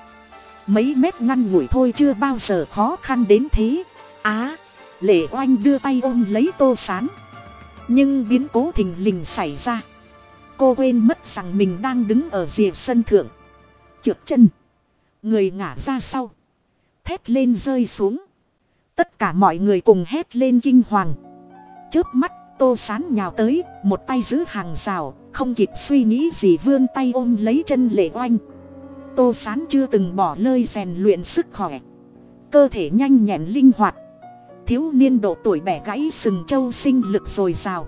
Mấy mét ngăn ngủi thôi chưa bao giờ khó khăn đến thế. Á lệ oanh đưa tay ôm lấy tô sán nhưng biến cố thình lình xảy ra. Cô quên mất rằng mình đang đứng ở rìa sân thượng. Trượt chân. Người ngả ra sau. Thét lên rơi xuống. Tất cả mọi người cùng hét lên kinh hoàng. Trước mắt, tô sán nhào tới, một tay giữ hàng rào, không kịp suy nghĩ gì vươn tay ôm lấy chân lệ oanh. Tô sán chưa từng bỏ lơi rèn luyện sức khỏe. Cơ thể nhanh nhẹn linh hoạt thiếu niên độ tuổi bẻ gãy sừng châu sinh lực dồi dào.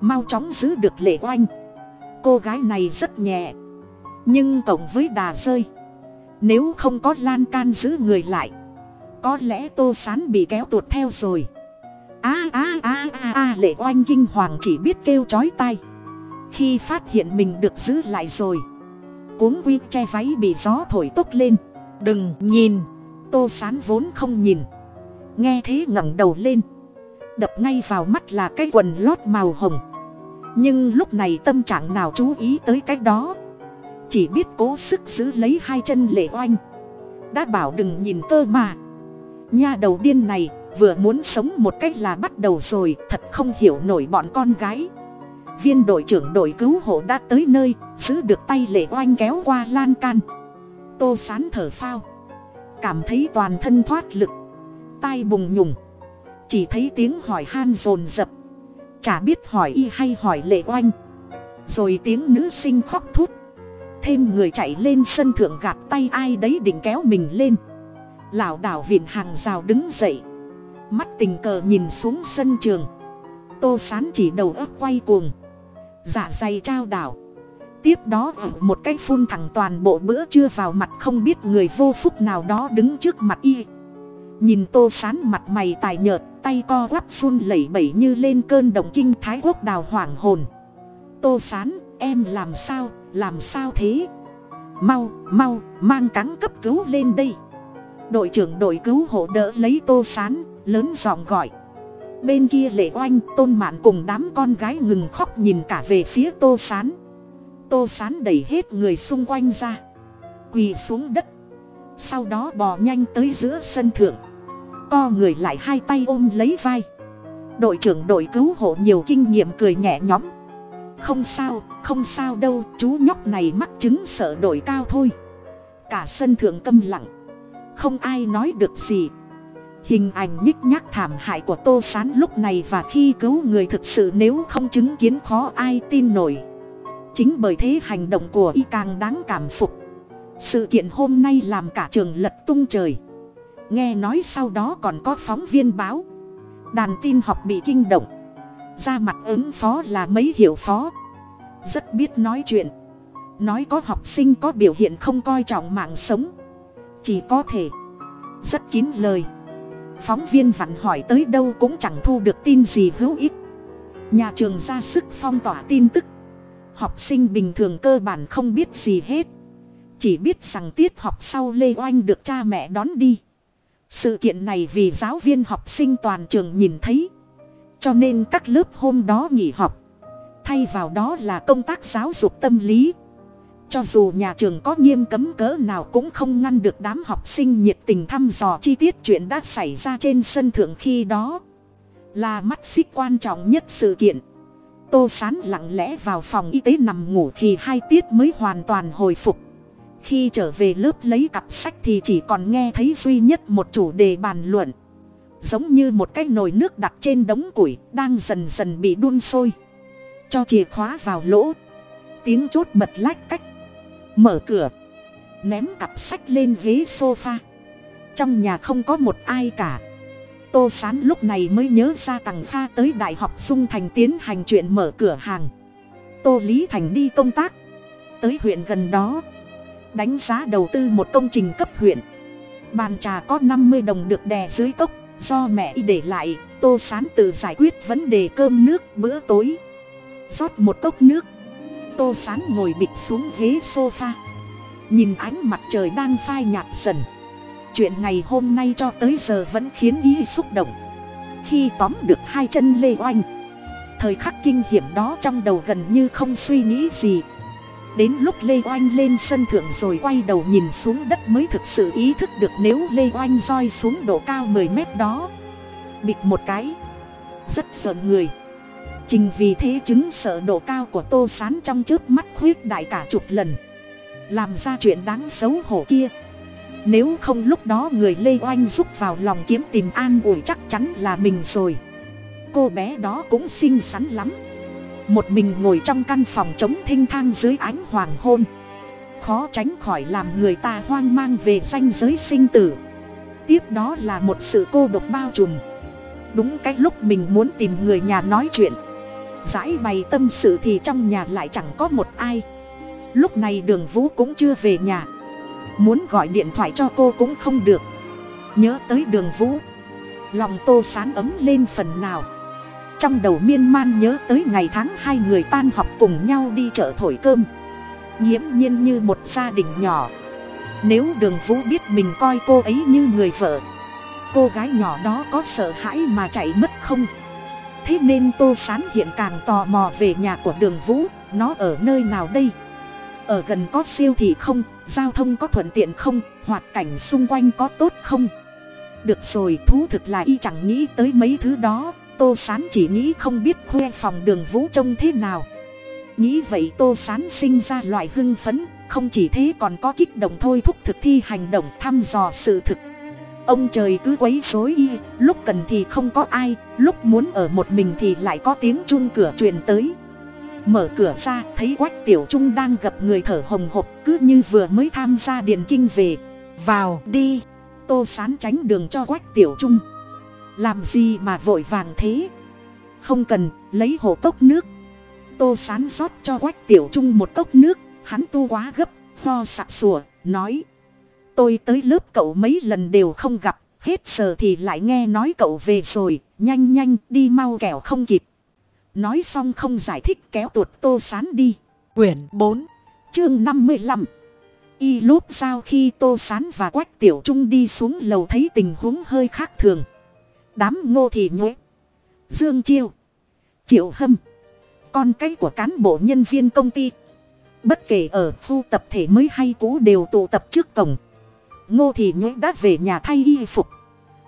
Mau chóng giữ được lệ oanh. Cô gái này rất nhẹ. Nhưng cộng với đà rơi, nếu không có lan can giữ người lại, có lẽ tô sán bị kéo tuột theo rồi. A a a a lệ oanh kinh hoàng chỉ biết kêu chói tai. Khi phát hiện mình được giữ lại rồi, cuống quy che váy bị gió thổi tốc lên. Đừng nhìn, tô sán vốn không nhìn nghe thế ngẩng đầu lên. Đập ngay vào mắt là cái quần lót màu hồng. Nhưng lúc này tâm trạng nào chú ý tới cái đó? Chỉ biết cố sức giữ lấy hai chân lệ oanh. Đã bảo đừng nhìn cơ mà. Nha đầu điên này, vừa muốn sống một cách là bắt đầu rồi, thật không hiểu nổi bọn con gái. Viên đội trưởng đội cứu hộ đã tới nơi, giữ được tay lệ oanh kéo qua lan can. Tô sán thở phao. Cảm thấy toàn thân thoát lực tai bùng nhùng. Chỉ thấy tiếng hỏi han rồn rập. Chả biết hỏi y hay hỏi lệ oanh. Rồi tiếng nữ sinh khóc thút. Thêm người chạy lên sân thượng gạt tay ai đấy định kéo mình lên. Lảo đảo viện hàng rào đứng dậy. Mắt tình cờ nhìn xuống sân trường. Tô sán chỉ đầu ấp quay cuồng. Dạ dày trao đảo. Tiếp đó một cái phun thẳng toàn bộ bữa trưa vào mặt không biết người vô phúc nào đó đứng trước mặt y nhìn tô sán mặt mày tài nhợt, tay co quắp run lẩy bẩy như lên cơn động kinh thái quốc đào hoảng hồn. Tô sán, em làm sao làm sao thế? Mau mau, mang cáng cấp cứu lên đây. Đội trưởng đội cứu hộ đỡ lấy tô sán, lớn giọng gọi. Bên kia lệ oanh, tôn mạn cùng đám con gái ngừng khóc nhìn cả về phía tô sán. Tô sán đẩy hết người xung quanh ra. Quỳ xuống đất sau đó bò nhanh tới giữa sân thượng. Co người lại hai tay ôm lấy vai. Đội trưởng đội cứu hộ nhiều kinh nghiệm cười nhẹ nhõm. Không sao không sao đâu, chú nhóc này mắc chứng sợ đội cao thôi. Cả sân thượng câm lặng. Không ai nói được gì. Hình ảnh nhích nhác thảm hại của tô s á n lúc này và khi cứu người thực sự nếu không chứng kiến khó ai tin nổi. Chính bởi thế hành động của y càng đáng cảm phục sự kiện hôm nay làm cả trường lật tung trời. Nghe nói sau đó còn có phóng viên báo. Đàn tin học bị kinh động. Ra mặt ứng phó là mấy hiệu phó. Rất biết nói chuyện. Nói có học sinh có biểu hiện không coi trọng mạng sống. Chỉ có thể. Rất kín lời. Phóng viên vặn hỏi tới đâu cũng chẳng thu được tin gì hữu ích. Nhà trường ra sức phong tỏa tin tức. Học sinh bình thường cơ bản không biết gì hết chỉ biết rằng tiết học sau lê oanh được cha mẹ đón đi. Sự kiện này vì giáo viên học sinh toàn trường nhìn thấy. Cho nên các lớp hôm đó nghỉ học. Thay vào đó là công tác giáo dục tâm lý. Cho dù nhà trường có nghiêm cấm cỡ nào cũng không ngăn được đám học sinh nhiệt tình thăm dò chi tiết chuyện đã xảy ra trên sân thượng khi đó. Là mắt xích quan trọng nhất sự kiện. Tô sán lặng lẽ vào phòng y tế nằm ngủ thì hai tiết mới hoàn toàn hồi phục khi trở về lớp lấy cặp sách thì chỉ còn nghe thấy duy nhất một chủ đề bàn luận. Giống như một cái nồi nước đặt trên đống củi, đang dần dần bị đun sôi. Cho chìa khóa vào lỗ. Tiếng chốt bật lách cách. Mở cửa. Ném cặp sách lên ghế sofa. Trong nhà không có một ai cả. Tô sán lúc này mới nhớ ra tằng pha tới đại học dung thành tiến hành chuyện mở cửa hàng. Tô lý thành đi công tác. Tới huyện gần đó đánh giá đầu tư một công trình cấp huyện. Bàn trà có năm mươi đồng được đè dưới cốc, do mẹ y để lại, tô sán tự giải quyết vấn đề cơm nước bữa tối. Rót một cốc nước. Tô sán ngồi bịt xuống ghế sofa. Nhìn ánh mặt trời đang phai nhạt dần. Chuyện ngày hôm nay cho tới giờ vẫn khiến y xúc động. Khi tóm được hai chân lê oanh, thời khắc kinh hiểm đó trong đầu gần như không suy nghĩ gì đến lúc lê oanh lên sân thượng rồi quay đầu nhìn xuống đất mới thực sự ý thức được nếu lê oanh roi xuống độ cao mười mét đó. Bịt một cái. Rất sợ người. Trình vì thế chứng sợ độ cao của tô sán trong trước mắt khuyết đại cả chục lần. Làm ra chuyện đáng xấu hổ kia. Nếu không lúc đó người lê oanh rút vào lòng kiếm tìm an ủi chắc chắn là mình rồi. Cô bé đó cũng xinh xắn lắm một mình ngồi trong căn phòng chống thinh thang dưới ánh hoàng hôn. Khó tránh khỏi làm người ta hoang mang về danh giới sinh tử. Tiếp đó là một sự cô độc bao trùm. Đúng cái lúc mình muốn tìm người nhà nói chuyện. Giải bày tâm sự thì trong nhà lại chẳng có một ai. Lúc này đường vũ cũng chưa về nhà. Muốn gọi điện thoại cho cô cũng không được. Nhớ tới đường vũ. Lòng tô sán ấm lên phần nào trong đầu miên man nhớ tới ngày tháng hai người tan học cùng nhau đi chợ thổi cơm. Nghiễm nhiên như một gia đình nhỏ. Nếu đường vũ biết mình coi cô ấy như người vợ, cô gái nhỏ đó có sợ hãi mà chạy mất không? Thế nên tô sán hiện càng tò mò về nhà của đường vũ, nó ở nơi nào đây? Ở gần có siêu thị không? Giao thông có thuận tiện không? Hoạt cảnh xung quanh có tốt không? Được rồi, thú thực là y chẳng nghĩ tới mấy thứ đó tô sán chỉ nghĩ không biết khoe phòng đường vũ trông thế nào. Nghĩ vậy tô sán sinh ra loại hưng phấn, không chỉ thế còn có kích động thôi thúc thực thi hành động thăm dò sự thực. Ông trời cứ quấy rối y, lúc cần thì không có ai, lúc muốn ở một mình thì lại có tiếng chuông cửa truyền tới. Mở cửa ra, thấy quách tiểu trung đang gặp người thở hồng hộc, cứ như vừa mới tham gia điện kinh về. Vào đi, tô sán tránh đường cho quách tiểu trung làm gì mà vội vàng thế? Không cần lấy hộ cốc nước. Tô sán rót cho quách tiểu trung một cốc nước hắn tu quá gấp lo sặc sùa nói. Tôi tới lớp cậu mấy lần đều không gặp hết giờ thì lại nghe nói cậu về rồi nhanh nhanh đi mau kẻo không kịp. Nói xong không giải thích kéo tuột tô sán đi. Quyển bốn chương năm mươi lăm. Y lốp sao khi tô sán và quách tiểu trung đi xuống lầu thấy tình huống hơi khác thường đám ngô thị nhuế dương chiêu. Triệu hâm. Con cái của cán bộ nhân viên công ty. Bất kể ở khu tập thể mới hay cũ đều tụ tập trước cổng. Ngô thị nhuế đã về nhà thay y phục.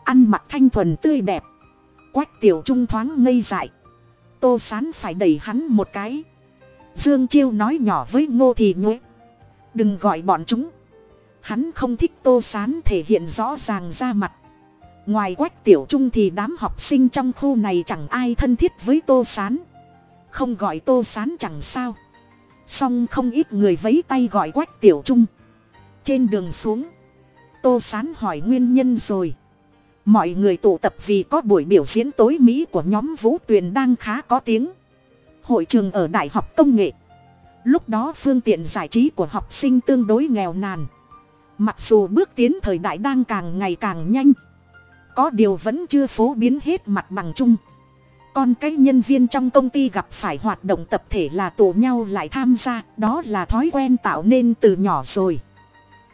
Ăn mặc thanh thuần tươi đẹp. Quách tiểu trung thoáng ngây dại. Tô sán phải đẩy hắn một cái. Dương chiêu nói nhỏ với ngô thị nhuế đừng gọi bọn chúng. Hắn không thích tô sán thể hiện rõ ràng ra mặt ngoài quách tiểu trung thì đám học sinh trong khu này chẳng ai thân thiết với tô sán. Không gọi tô sán chẳng sao. Song không ít người vấy tay gọi quách tiểu trung. Trên đường xuống, tô sán hỏi nguyên nhân rồi. Mọi người tụ tập vì có buổi biểu diễn tối mỹ của nhóm vũ tuyền đang khá có tiếng. Hội trường ở đại học công nghệ. Lúc đó phương tiện giải trí của học sinh tương đối nghèo nàn. Mặc dù bước tiến thời đại đang càng ngày càng nhanh có điều vẫn chưa phổ biến hết mặt bằng chung. Còn cái nhân viên trong công ty gặp phải hoạt động tập thể là tổ nhau lại tham gia, đó là thói quen tạo nên từ nhỏ rồi.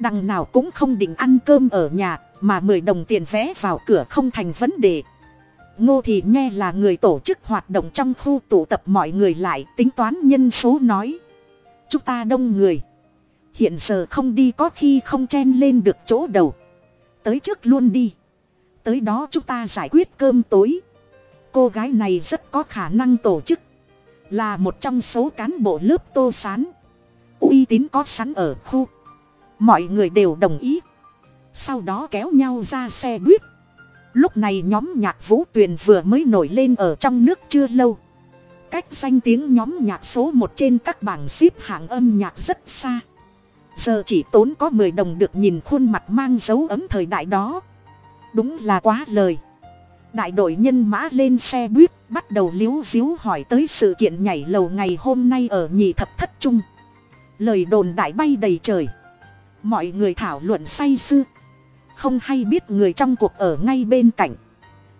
Đằng nào cũng không định ăn cơm ở nhà, mà mười đồng tiền vé vào cửa không thành vấn đề. Ngô thì nghe là người tổ chức hoạt động trong khu tụ tập mọi người lại tính toán nhân số nói. Chúng ta đông người. Hiện giờ không đi có khi không chen lên được chỗ đầu. Tới trước luôn đi tới đó chúng ta giải quyết cơm tối. Cô gái này rất có khả năng tổ chức. Là một trong số cán bộ lớp tô sán. Uy tín có sẵn ở khu. Mọi người đều đồng ý. Sau đó kéo nhau ra xe buýt. Lúc này nhóm nhạc vũ tuyền vừa mới nổi lên ở trong nước chưa lâu. Cách danh tiếng nhóm nhạc số một trên các bảng xếp hạng âm nhạc rất xa. Giờ chỉ tốn có mười đồng được nhìn khuôn mặt mang dấu ấm thời đại đó đúng là quá lời. Đại đội nhân mã lên xe buýt, bắt đầu liếu xíu hỏi tới sự kiện nhảy lầu ngày hôm nay ở nhì thập thất trung. Lời đồn đại bay đầy trời. Mọi người thảo luận say sưa. Không hay biết người trong cuộc ở ngay bên cạnh.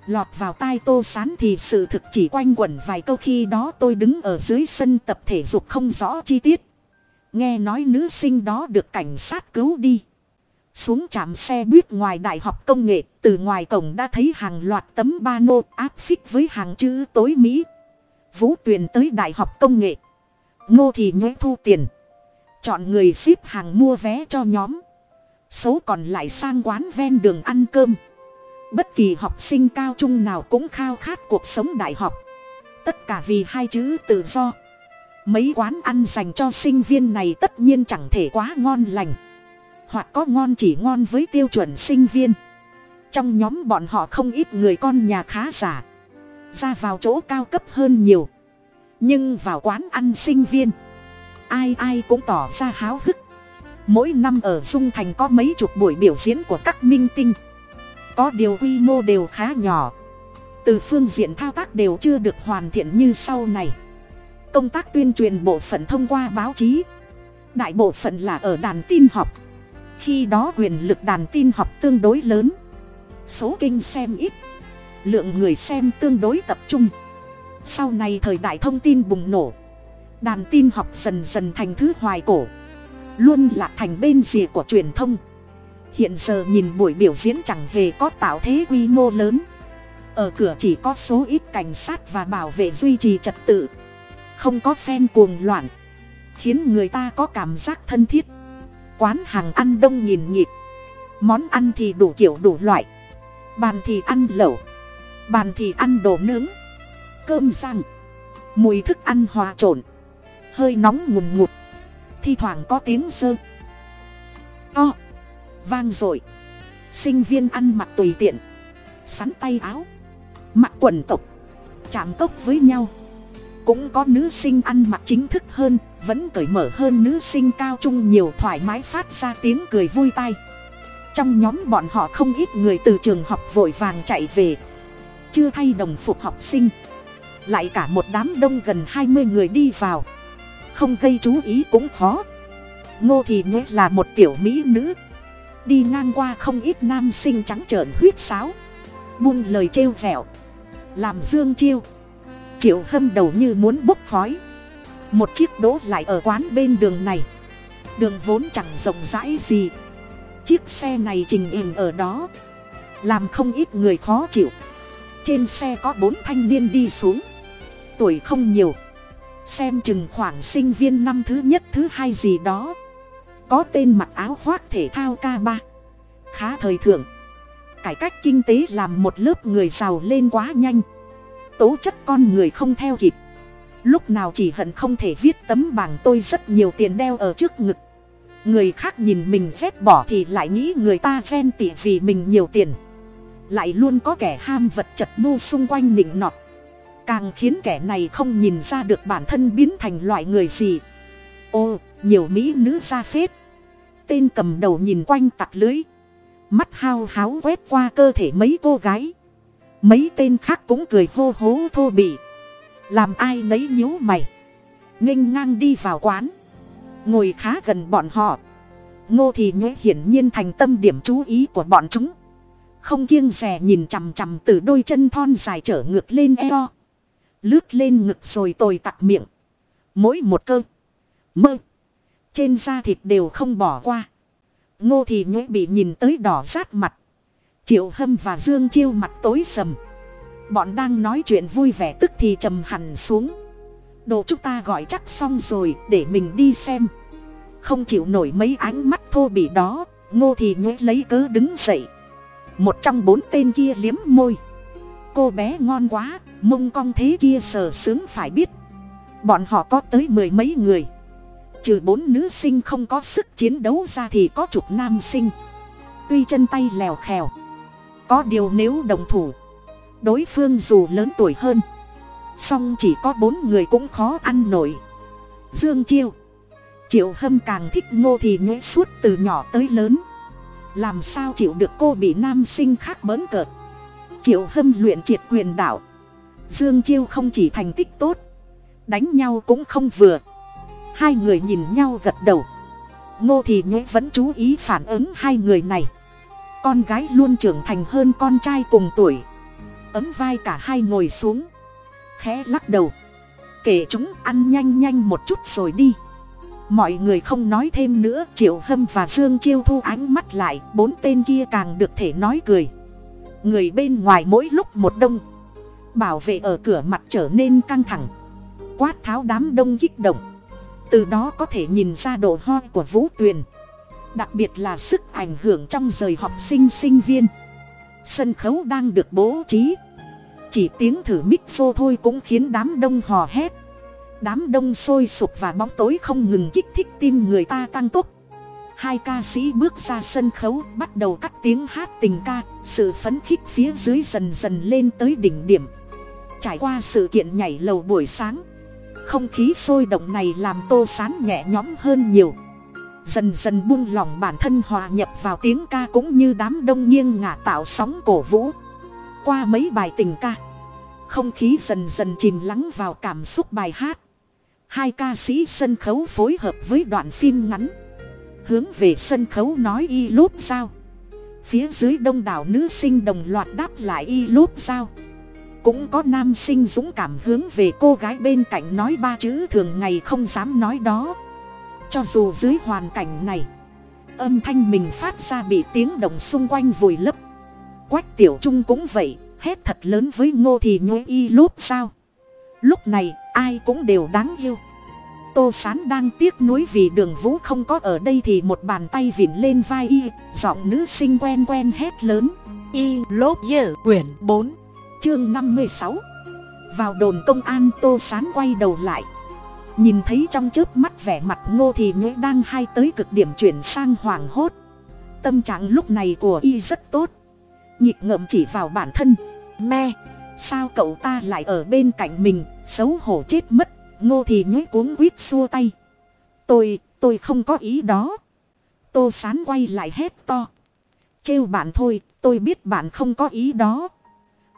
Lọt vào tai tô sán thì sự thực chỉ quanh quẩn vài câu khi đó tôi đứng ở dưới sân tập thể dục không rõ chi tiết. Nghe nói nữ sinh đó được cảnh sát cứu đi xuống trạm xe buýt ngoài đại học công nghệ, từ ngoài cổng đã thấy hàng loạt tấm ba nô áp phích với hàng chữ tối mỹ. Vũ tuyền tới đại học công nghệ. Ngô thì nhớ thu tiền. Chọn người ship hàng mua vé cho nhóm. Số còn lại sang quán ven đường ăn cơm. Bất kỳ học sinh cao trung nào cũng khao khát cuộc sống đại học. Tất cả vì hai chữ tự do. Mấy quán ăn dành cho sinh viên này tất nhiên chẳng thể quá ngon lành hoặc có ngon chỉ ngon với tiêu chuẩn sinh viên. Trong nhóm bọn họ không ít người con nhà khá giả, ra vào chỗ cao cấp hơn nhiều. Nhưng vào quán ăn sinh viên, ai ai cũng tỏ ra háo hức. Mỗi năm ở dung thành có mấy chục buổi biểu diễn của các minh tinh. Có điều quy mô đều khá nhỏ. Từ phương diện thao tác đều chưa được hoàn thiện như sau này. Công tác tuyên truyền bộ phận thông qua báo chí. Đại bộ phận là ở đàn tin học khi đó quyền lực đàn tin học tương đối lớn. Số kinh xem ít. Lượng người xem tương đối tập trung. Sau này thời đại thông tin bùng nổ. Đàn tin học dần dần thành thứ hoài cổ. Luôn là thành bên rìa của truyền thông. Hiện giờ nhìn buổi biểu diễn chẳng hề có tạo thế quy mô lớn. Ở cửa chỉ có số ít cảnh sát và bảo vệ duy trì trật tự. Không có phen cuồng loạn. Khiến người ta có cảm giác thân thiết quán hàng ăn đông nhìn nhịp. Món ăn thì đủ kiểu đủ loại. Bàn thì ăn lẩu. Bàn thì ăn đồ nướng. Cơm rang. Mùi thức ăn hòa trộn. Hơi nóng ngùn ngụt. Thi thoảng có tiếng sơ. To. Vang r ộ i sinh viên ăn mặc tùy tiện. Sắn tay áo. Mặc quần tộc. Chạm tốc với nhau. Cũng có nữ sinh ăn mặc chính thức hơn vẫn cởi mở hơn nữ sinh cao trung nhiều thoải mái phát ra tiếng cười vui tai. Trong nhóm bọn họ không ít người từ trường học vội vàng chạy về. Chưa thay đồng phục học sinh. Lại cả một đám đông gần hai mươi người đi vào. Không gây chú ý cũng khó. Ngô thì nhé là một tiểu mỹ nữ. Đi ngang qua không ít nam sinh trắng trợn huyết sáo. Buông lời trêu vẹo. Làm dương chiêu. Triệu hâm đầu như muốn bốc khói một chiếc đỗ lại ở quán bên đường này. Đường vốn chẳng rộng rãi gì. Chiếc xe này trình hình ở đó, làm không ít người khó chịu. Trên xe có bốn thanh niên đi xuống. Tuổi không nhiều. Xem chừng khoảng sinh viên năm thứ nhất, thứ hai gì đó. Có tên mặc áo khoác thể thao k ba. Khá thời thượng. Cải cách kinh tế làm một lớp người giàu lên quá nhanh. Tố chất con người không theo kịp lúc nào chỉ hận không thể viết tấm bảng tôi rất nhiều tiền đeo ở trước ngực. Người khác nhìn mình ghét bỏ thì lại nghĩ người ta ghen tị vì mình nhiều tiền. Lại luôn có kẻ ham vật chật bu xung quanh nịnh nọt. Càng khiến kẻ này không nhìn ra được bản thân biến thành loại người gì. Ô, nhiều mỹ nữ ra phết. Tên cầm đầu nhìn quanh tặc lưới. Mắt hao háo quét qua cơ thể mấy cô gái. Mấy tên khác cũng cười hô hố thô bỉ làm ai nấy nhíu mày. Nghênh ngang đi vào quán. Ngồi khá gần bọn họ. Ngô thì nhé hiển nhiên thành tâm điểm chú ý của bọn chúng. Không kiêng rè nhìn chằm chằm từ đôi chân thon dài trở ngược lên eo. Lướt lên ngực rồi tồi tặc miệng. Mỗi một cơ, mơ, trên da thịt đều không bỏ qua. Ngô thì nhé bị nhìn tới đỏ rát mặt. Triệu hâm và dương chiêu mặt tối sầm bọn đang nói chuyện vui vẻ tức thì trầm hẳn xuống. Đồ chúng ta gọi chắc xong rồi, để mình đi xem. Không chịu nổi mấy ánh mắt thô bỉ đó, ngô thì nhuế lấy cớ đứng dậy. Một trong bốn tên kia liếm môi. Cô bé ngon quá, mông cong thế kia sờ sướng phải biết. Bọn họ có tới mười mấy người. Trừ bốn nữ sinh không có sức chiến đấu ra thì có chục nam sinh. Tuy chân tay lèo khèo. Có điều nếu đồng thủ đối phương dù lớn tuổi hơn, song chỉ có bốn người cũng khó ăn nổi. Dương chiêu, triệu hâm càng thích ngô thì nhễ suốt từ nhỏ tới lớn. Làm sao chịu được cô bị nam sinh khác bỡn cợt? Triệu hâm luyện triệt quyền đạo. Dương chiêu không chỉ thành tích tốt, đánh nhau cũng không vừa. Hai người nhìn nhau gật đầu. Ngô thì nhễ vẫn chú ý phản ứng hai người này. Con gái luôn trưởng thành hơn con trai cùng tuổi ấm vai cả hai ngồi xuống. Khẽ lắc đầu. Kể chúng ăn nhanh nhanh một chút rồi đi. Mọi người không nói thêm nữa, triệu hâm và dương chiêu thu ánh mắt lại, bốn tên kia càng được thể nói cười. Người bên ngoài mỗi lúc một đông. Bảo vệ ở cửa mặt trở nên căng thẳng. Quát tháo đám đông kích động. Từ đó có thể nhìn ra độ ho của vũ tuyền. Đặc biệt là sức ảnh hưởng trong rời học sinh sinh viên sân khấu đang được bố trí. Chỉ tiếng thử mic phô thôi cũng khiến đám đông hò hét. Đám đông sôi sục và bóng tối không ngừng kích thích tim người ta tăng tốc. Hai ca sĩ bước ra sân khấu, bắt đầu cắt tiếng hát tình ca, sự phấn khích phía dưới dần dần lên tới đỉnh điểm. Trải qua sự kiện nhảy lầu buổi sáng, không khí sôi động này làm tô sán nhẹ nhõm hơn nhiều dần dần buông lỏng bản thân hòa nhập vào tiếng ca cũng như đám đông nghiêng ngả tạo sóng cổ vũ. Qua mấy bài tình ca, không khí dần dần chìm lắng vào cảm xúc bài hát. Hai ca sĩ sân khấu phối hợp với đoạn phim ngắn, hướng về sân khấu nói y lút sao phía dưới đông đảo nữ sinh đồng loạt đáp lại y lốp sao cũng có nam sinh dũng cảm hướng về cô gái bên cạnh nói ba chữ thường ngày không dám nói đó cho dù dưới hoàn cảnh này, âm thanh mình phát ra bị tiếng động xung quanh vùi lấp. Quách tiểu trung cũng vậy hét thật lớn với ngô thì nhối y lốp sao lúc này, ai cũng đều đáng yêu. Tô sán đang tiếc nuối vì đường vũ không có ở đây thì một bàn tay vịn lên vai y, giọng nữ sinh quen quen hét lớn. Y lốp dơ quyển bốn, chương năm mươi sáu. Vào đồn công an, tô sán quay đầu lại nhìn thấy trong chớp mắt vẻ mặt ngô thì nhễ đang hai tới cực điểm chuyển sang hoảng hốt. Tâm trạng lúc này của y rất tốt. Nhịp ngợm chỉ vào bản thân. Me sao cậu ta lại ở bên cạnh mình, xấu hổ chết mất? Ngô thì nhớ cuống quýt xua tay. Tôi tôi không có ý đó. Tô sán quay lại hét to. Trêu bạn thôi, tôi biết bạn không có ý đó.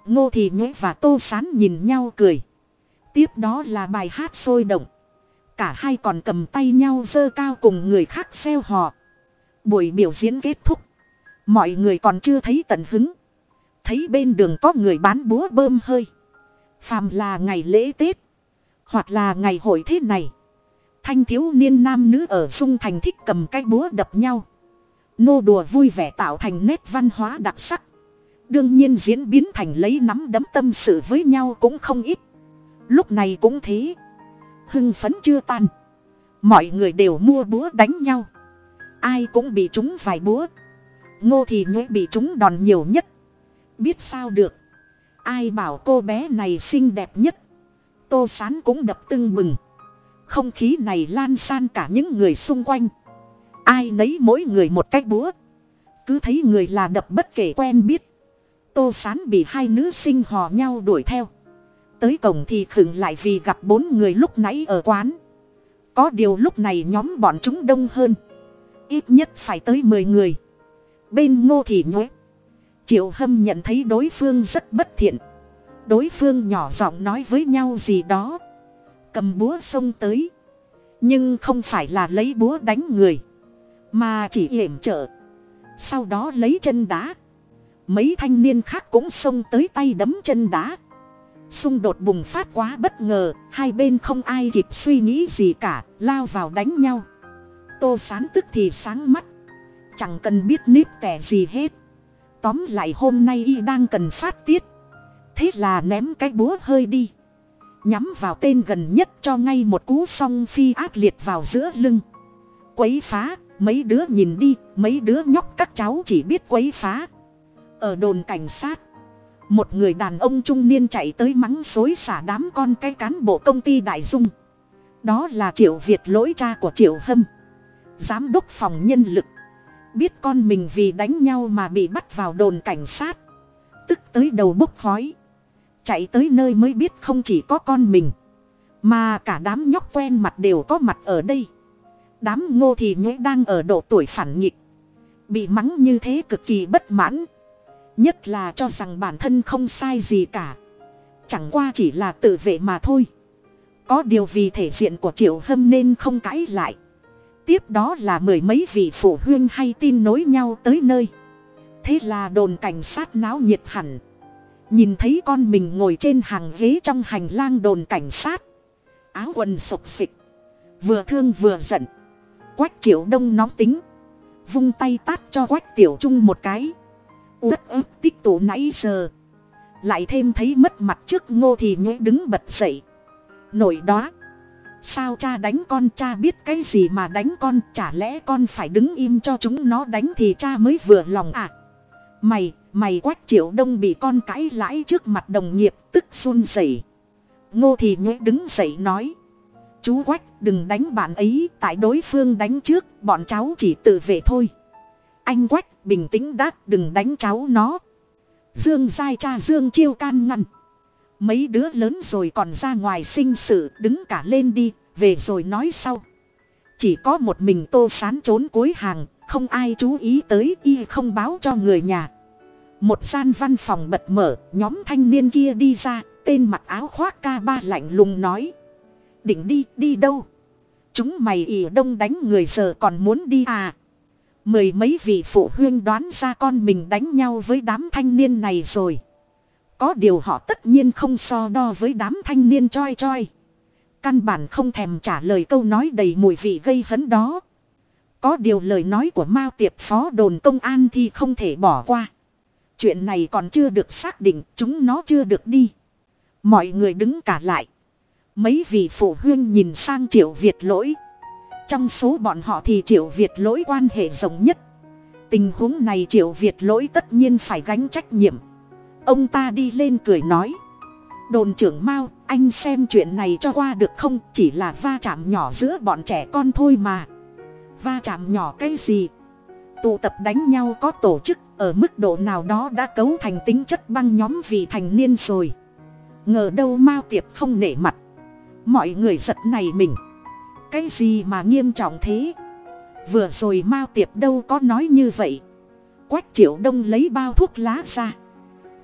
Ngô thì nhớ và tô sán nhìn nhau cười. Tiếp đó là bài hát sôi động cả hai còn cầm tay nhau dơ cao cùng người khác xeo hò. Buổi biểu diễn kết thúc, mọi người còn chưa thấy tận hứng. Thấy bên đường có người bán búa bơm hơi. Phàm là ngày lễ tết, hoặc là ngày hội thế này, thanh thiếu niên nam nữ ở dung thành thích cầm cái búa đập nhau. Nô đùa vui vẻ tạo thành nét văn hóa đặc sắc. Đương nhiên diễn biến thành lấy nắm đấm tâm sự với nhau cũng không ít. Lúc này cũng thế hưng phấn chưa tan. Mọi người đều mua búa đánh nhau. Ai cũng bị chúng vài búa. Ngô thì nhớ bị chúng đòn nhiều nhất. Biết sao được. Ai bảo cô bé này xinh đẹp nhất? Tô sán cũng đập tưng bừng. Không khí này lan san cả những người xung quanh. Ai nấy mỗi người một cái búa. Cứ thấy người là đập bất kể quen biết. Tô sán bị hai nữ sinh hò nhau đuổi theo tới cổng thì khựng lại vì gặp bốn người lúc nãy ở quán. Có điều lúc này nhóm bọn chúng đông hơn. Ít nhất phải tới mười người. Bên ngô thì nhuế, triệu hâm nhận thấy đối phương rất bất thiện. Đối phương nhỏ giọng nói với nhau gì đó. Cầm búa xông tới. Nhưng không phải là lấy búa đánh người, mà chỉ yểm trợ. Sau đó lấy chân đá. Mấy thanh niên khác cũng xông tới tay đấm chân đá xung đột bùng phát quá bất ngờ, hai bên không ai kịp suy nghĩ gì cả, lao vào đánh nhau. Tô sán tức thì sáng mắt, chẳng cần biết nếp tẻ gì hết. Tóm lại hôm nay y đang cần phát tiết. Thế là ném cái búa hơi đi. Nhắm vào tên gần nhất cho ngay một cú song phi ác liệt vào giữa lưng. Quấy phá, mấy đứa nhìn đi, mấy đứa nhóc các cháu chỉ biết quấy phá. Ở đồn cảnh sát một người đàn ông trung niên chạy tới mắng xối xả đám con cái cán bộ công ty đại dung. Đó là triệu việt lỗi cha của triệu hâm. Giám đốc phòng nhân lực. Biết con mình vì đánh nhau mà bị bắt vào đồn cảnh sát. Tức tới đầu bốc khói chạy tới nơi mới biết không chỉ có con mình, mà cả đám nhóc quen mặt đều có mặt ở đây. Đám ngô thì nhễ đang ở độ tuổi phản nghịch. Bị mắng như thế cực kỳ bất mãn nhất là cho rằng bản thân không sai gì cả. Chẳng qua chỉ là tự vệ mà thôi. Có điều vì thể diện của triệu hâm nên không cãi lại. Tiếp đó là mười mấy vị phụ huynh hay tin nối nhau tới nơi. Thế là đồn cảnh sát náo nhiệt hẳn. Nhìn thấy con mình ngồi trên hàng ghế trong hành lang đồn cảnh sát. Áo quần sộc xịch. Vừa thương vừa giận. Quách triệu đông nóng tính. Vung tay tát cho quách tiểu trung một cái đất ức tích tụ nãy giờ. Lại thêm thấy mất mặt trước ngô thì nhớ đứng bật dậy. Nổi đó. Sao cha đánh con, cha biết cái gì mà đánh con, chả lẽ con phải đứng im cho chúng nó đánh thì cha mới vừa lòng à? Mày mày quách triệu đông bị con cãi lãi trước mặt đồng nghiệp tức run rẩy. Ngô thì nhớ đứng dậy nói. Chú quách, đừng đánh bạn ấy, tại đối phương đánh trước, bọn cháu chỉ tự vệ thôi anh quách, bình tĩnh đát đừng đánh cháu nó. Dương giai cha dương chiêu can ngăn. Mấy đứa lớn rồi còn ra ngoài sinh sự, đứng cả lên đi, về rồi nói sau. Chỉ có một mình tô sán trốn cuối hàng, không ai chú ý tới, y không báo cho người nhà. Một gian văn phòng bật mở, nhóm thanh niên kia đi ra, tên mặc áo khoác ca ba lạnh lùng nói. Định đi đi đâu? Chúng mày ỉ đông đánh người giờ còn muốn đi à? Mười mấy vị phụ huynh đoán ra con mình đánh nhau với đám thanh niên này rồi. Có điều họ tất nhiên không so đo với đám thanh niên choi choi. Căn bản không thèm trả lời câu nói đầy mùi vị gây hấn đó. Có điều lời nói của mao tiệp phó đồn công an thì không thể bỏ qua. Chuyện này còn chưa được xác định, chúng nó chưa được đi. Mọi người đứng cả lại. Mấy vị phụ huynh nhìn sang triệu việt lỗi trong số bọn họ thì triệu việt lỗi quan hệ rộng nhất. Tình huống này triệu việt lỗi tất nhiên phải gánh trách nhiệm. Ông ta đi lên cười nói. Đồn trưởng mao, anh xem chuyện này cho qua được không? Chỉ là va chạm nhỏ giữa bọn trẻ con thôi mà. Va chạm nhỏ cái gì? Tụ tập đánh nhau có tổ chức, ở mức độ nào đó đã cấu thành tính chất băng nhóm vị thành niên rồi. Ngờ đâu mao tiệp không nể mặt. Mọi người giật này mình cái gì mà nghiêm trọng thế? Vừa rồi mao tiệp đâu có nói như vậy. Quách triệu đông lấy bao thuốc lá ra.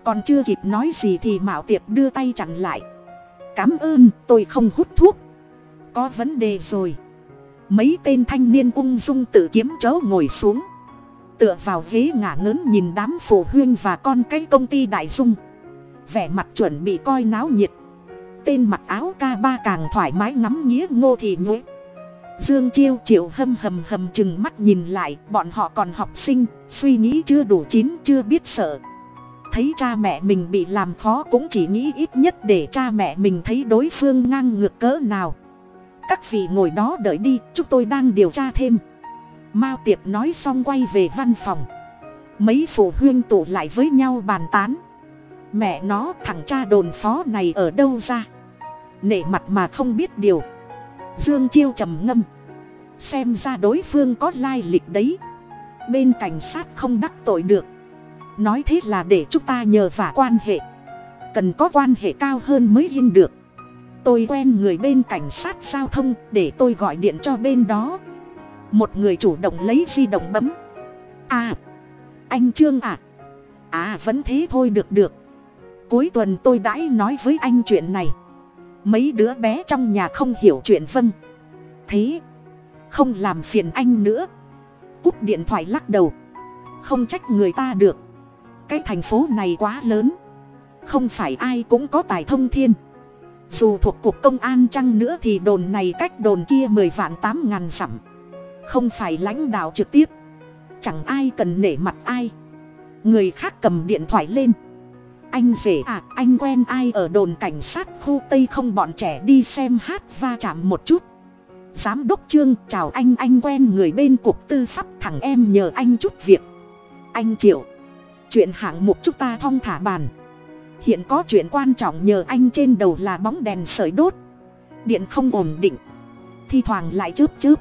Còn chưa kịp nói gì thì mạo tiệp đưa tay chặn lại. Cảm ơn, tôi không hút thuốc. Có vấn đề rồi. Mấy tên thanh niên ung dung tự kiếm chớ ngồi xuống. Tựa vào ghế ngả ngớn nhìn đám phụ huynh và con cái công ty đại dung. Vẻ mặt chuẩn bị coi náo nhiệt. Tên mặc áo ca ba càng thoải mái ngắm nghía ngô thì nhuế dương chiêu triệu hâm hầm hầm chừng mắt nhìn lại, bọn họ còn học sinh, suy nghĩ chưa đủ chín, chưa biết sợ. Thấy cha mẹ mình bị làm khó cũng chỉ nghĩ ít nhất để cha mẹ mình thấy đối phương ngang ngược cỡ nào. Các vị ngồi đó đợi đi, chúng tôi đang điều tra thêm. Mao tiệp nói xong quay về văn phòng. Mấy phụ huynh tụ lại với nhau bàn tán. Mẹ nó, thằng cha đồn phó này ở đâu ra? Nể mặt mà không biết điều dương chiêu trầm ngâm. Xem ra đối phương có lai lịch đấy. Bên cảnh sát không đắc tội được. Nói thế là để chúng ta nhờ vả quan hệ. Cần có quan hệ cao hơn mới yên được. Tôi quen người bên cảnh sát giao thông để tôi gọi điện cho bên đó. Một người chủ động lấy di động bấm. À anh trương à. À vẫn thế thôi, được được. Cuối tuần tôi đãi nói với anh chuyện này mấy đứa bé trong nhà không hiểu chuyện vâng thế, không làm phiền anh nữa. Cúp điện thoại lắc đầu. Không trách người ta được. Cái thành phố này quá lớn. Không phải ai cũng có tài thông thiên. Dù thuộc cục công an chăng nữa thì đồn này cách đồn kia mười vạn tám ngàn dặm. Không phải lãnh đạo trực tiếp. Chẳng ai cần nể mặt ai. Người khác cầm điện thoại lên anh rể à anh quen ai ở đồn cảnh sát khu tây không? Bọn trẻ đi xem hát va chạm một chút. Giám đốc trương, chào anh anh quen người bên cục tư pháp, thằng em nhờ anh chút việc. Anh triệu, chuyện hạng mục chúng ta thong thả bàn. Hiện có chuyện quan trọng nhờ anh trên đầu là bóng đèn sợi đốt. Điện không ổn định. Thi thoảng lại chớp chớp.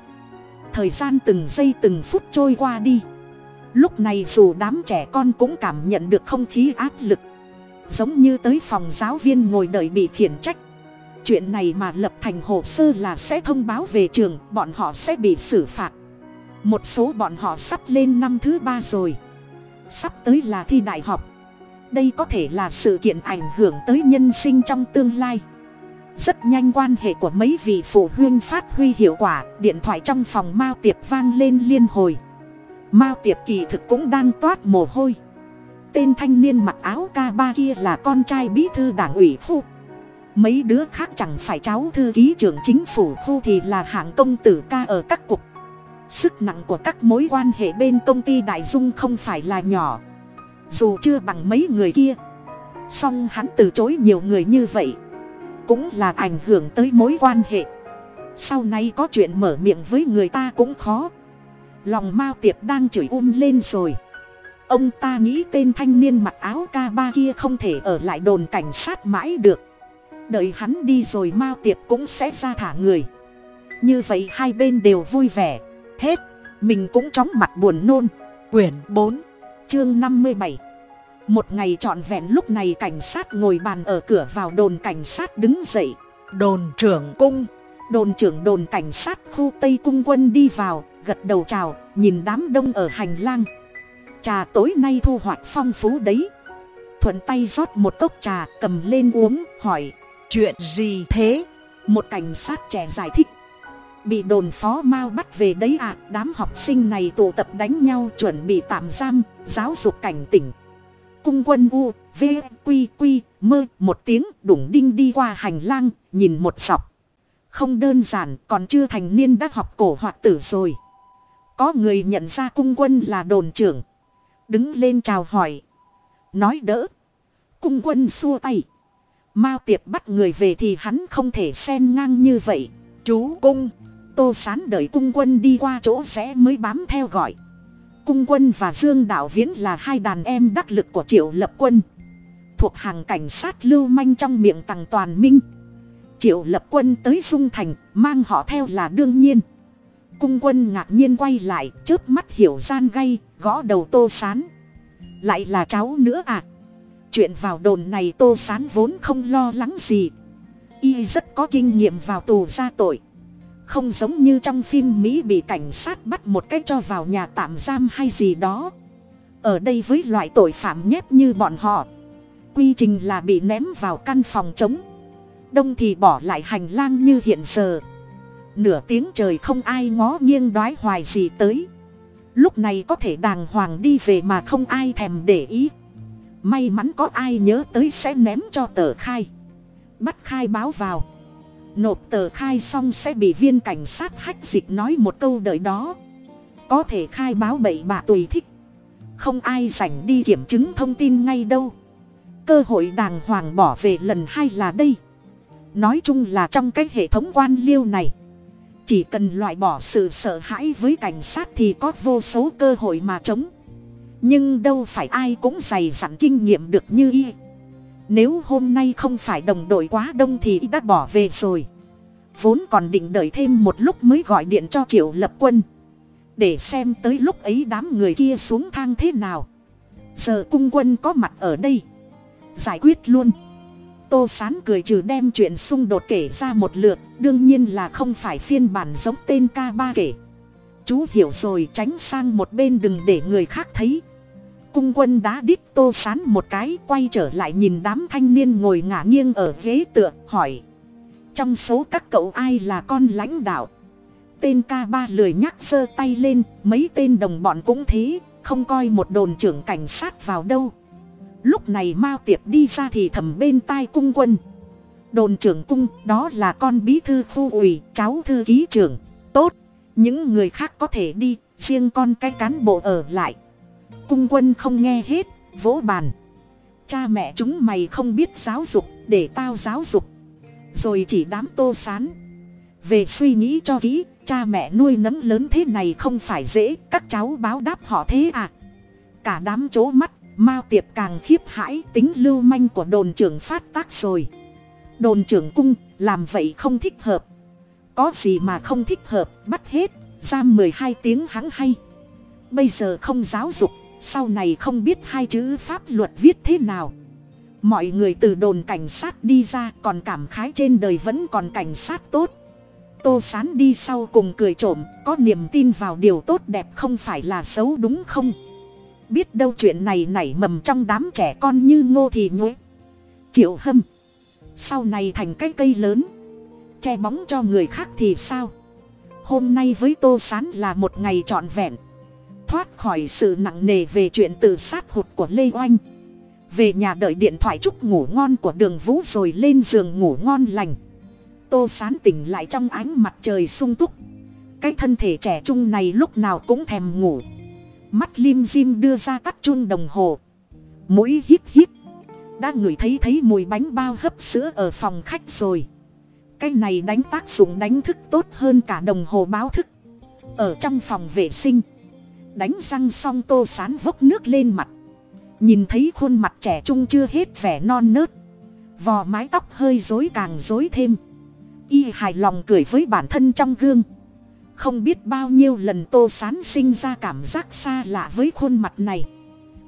Thời gian từng giây từng phút trôi qua đi. Lúc này dù đám trẻ con cũng cảm nhận được không khí áp lực giống như tới phòng giáo viên ngồi đợi bị khiển trách. Chuyện này mà lập thành hồ sơ là sẽ thông báo về trường, bọn họ sẽ bị xử phạt. Một số bọn họ sắp lên năm thứ ba rồi. Sắp tới là thi đại học. Đây có thể là sự kiện ảnh hưởng tới nhân sinh trong tương lai. Rất nhanh quan hệ của mấy vị phụ huynh phát huy hiệu quả, điện thoại trong phòng mao tiệp vang lên liên hồi. Mao tiệp kỳ thực cũng đang toát mồ hôi tên thanh niên mặc áo ca ba kia là con trai bí thư đảng ủy khu. Mấy đứa khác chẳng phải cháu thư ký trưởng chính phủ khu thì là hạng công tử ca ở các cục. Sức nặng của các mối quan hệ bên công ty đại dung không phải là nhỏ. Dù chưa bằng mấy người kia, song hắn từ chối nhiều người như vậy, cũng là ảnh hưởng tới mối quan hệ. Sau này có chuyện mở miệng với người ta cũng khó. Lòng mao tiệp đang chửi um lên rồi ông ta nghĩ tên thanh niên mặc áo ca ba kia không thể ở lại đồn cảnh sát mãi được. Đợi hắn đi rồi mao tiệp cũng sẽ ra thả người. Như vậy hai bên đều vui vẻ. Hết. Mình cũng chóng mặt buồn nôn. Quyển bốn chương năm mươi bảy. Một ngày trọn vẹn lúc này cảnh sát ngồi bàn ở cửa vào đồn cảnh sát đứng dậy. Đồn trưởng cung. Đồn trưởng đồn cảnh sát khu tây cung quân đi vào gật đầu chào nhìn đám đông ở hành lang trà tối nay thu hoạch phong phú đấy. Thuận tay rót một cốc trà, cầm lên uống, hỏi, Chuyện gì thế? Một cảnh sát trẻ giải thích, bị đồn phó mao bắt về đấy à đám học sinh này tụ tập đánh nhau chuẩn bị tạm giam, giáo dục cảnh tỉnh. Cung quân u, v, q q mơ một tiếng, đủng đinh đi qua hành lang, nhìn một sọc không đơn giản, còn chưa thành niên đã học cổ hoạt tử rồi. Có người nhận ra cung quân là đồn trưởng đứng lên chào hỏi. Nói đỡ. Cung quân xua tay. Mao tiệp bắt người về thì hắn không thể xen ngang như vậy. Chú cung. Tô sán đợi cung quân đi qua chỗ rẽ mới bám theo gọi. Cung quân và dương đạo viễn là hai đàn em đắc lực của triệu lập quân. Thuộc hàng cảnh sát lưu manh trong miệng tàng toàn minh. Triệu lập quân tới dung thành, mang họ theo là đương nhiên. Cung quân ngạc nhiên quay lại, chớp mắt hiểu gian gay gõ đầu tô sán. Lại là cháu nữa à? Chuyện vào đồn này tô sán vốn không lo lắng gì. Y rất có kinh nghiệm vào tù ra tội. Không giống như trong phim mỹ bị cảnh sát bắt một cách cho vào nhà tạm giam hay gì đó. Ở đây với loại tội phạm nhép như bọn họ, quy trình là bị ném vào căn phòng trống. Đông thì bỏ lại hành lang như hiện giờ. Nửa tiếng trời không ai ngó nghiêng đoái hoài gì tới lúc này có thể đàng hoàng đi về mà không ai thèm để ý. May mắn có ai nhớ tới sẽ ném cho tờ khai. Bắt khai báo vào. Nộp tờ khai xong sẽ bị viên cảnh sát hách dịch nói một câu đợi đó. Có thể khai báo bậy bạ tùy thích. Không ai rảnh đi kiểm chứng thông tin ngay đâu. Cơ hội đàng hoàng bỏ về lần hai là đây. Nói chung là trong cái hệ thống quan liêu này chỉ cần loại bỏ sự sợ hãi với cảnh sát thì có vô số cơ hội mà chống. Nhưng đâu phải ai cũng dày dặn kinh nghiệm được như y. Nếu hôm nay không phải đồng đội quá đông thì y đã bỏ về rồi. Vốn còn định đợi thêm một lúc mới gọi điện cho triệu lập quân. Để xem tới lúc ấy đám người kia xuống thang thế nào. Giờ cung quân có mặt ở đây. Giải quyết luôn tô sán cười trừ đem chuyện xung đột kể ra một lượt, đương nhiên là không phải phiên bản giống tên ca ba kể. Chú hiểu rồi, tránh sang một bên đừng để người khác thấy. Cung quân đá đít tô sán một cái, quay trở lại nhìn đám thanh niên ngồi ngả nghiêng ở ghế tựa, hỏi. Trong số các cậu ai là con lãnh đạo? Tên ca ba lười nhắc giơ tay lên, mấy tên đồng bọn cũng thế, không coi một đồn trưởng cảnh sát vào đâu lúc này mao tiệp đi ra thì thầm bên tai cung quân. Đồn trưởng cung, đó là con bí thư khu ủy, cháu thư ký trưởng. Tốt, những người khác có thể đi, riêng con cái cán bộ ở lại. Cung quân không nghe hết, vỗ bàn. Cha mẹ chúng mày không biết giáo dục, để tao giáo dục. Rồi chỉ đám tô sán. Về suy nghĩ cho kỹ, cha mẹ nuôi nấng lớn thế này không phải dễ, các cháu báo đáp họ thế à. Cả đám chố mắt mao tiệp càng khiếp hãi, tính lưu manh của đồn trưởng phát tác rồi. Đồn trưởng cung, làm vậy không thích hợp. Có gì mà không thích hợp, bắt hết giam mười hai tiếng hắn hay. Bây giờ không giáo dục, sau này không biết hai chữ pháp luật viết thế nào. Mọi người từ đồn cảnh sát đi ra, còn cảm khái trên đời vẫn còn cảnh sát tốt. Tô sán đi sau cùng cười trộm, có niềm tin vào điều tốt đẹp không phải là xấu đúng không? Biết đâu chuyện này nảy mầm trong đám trẻ con như ngô thì nhuế. Triệu hâm, sau này thành cái cây lớn, che bóng cho người khác thì sao? Hôm nay với tô sán là một ngày trọn vẹn, thoát khỏi sự nặng nề về chuyện tự sát hụt của lê oanh. Về nhà đợi điện thoại chúc ngủ ngon của đường vũ rồi lên giường ngủ ngon lành. Tô sán tỉnh lại trong ánh mặt trời sung túc. Cái thân thể trẻ trung này lúc nào cũng thèm ngủ mắt lim dim đưa ra tắt chun đồng hồ. Mũi hít hít. Đã ngửi thấy thấy mùi bánh bao hấp sữa ở phòng khách rồi. Cái này đánh tác dụng đánh thức tốt hơn cả đồng hồ báo thức. Ở trong phòng vệ sinh. Đánh răng xong tô sán vốc nước lên mặt. Nhìn thấy khuôn mặt trẻ trung chưa hết vẻ non nớt. Vò mái tóc hơi dối càng dối thêm. Y hài lòng cười với bản thân trong gương không biết bao nhiêu lần tô sán sinh ra cảm giác xa lạ với khuôn mặt này.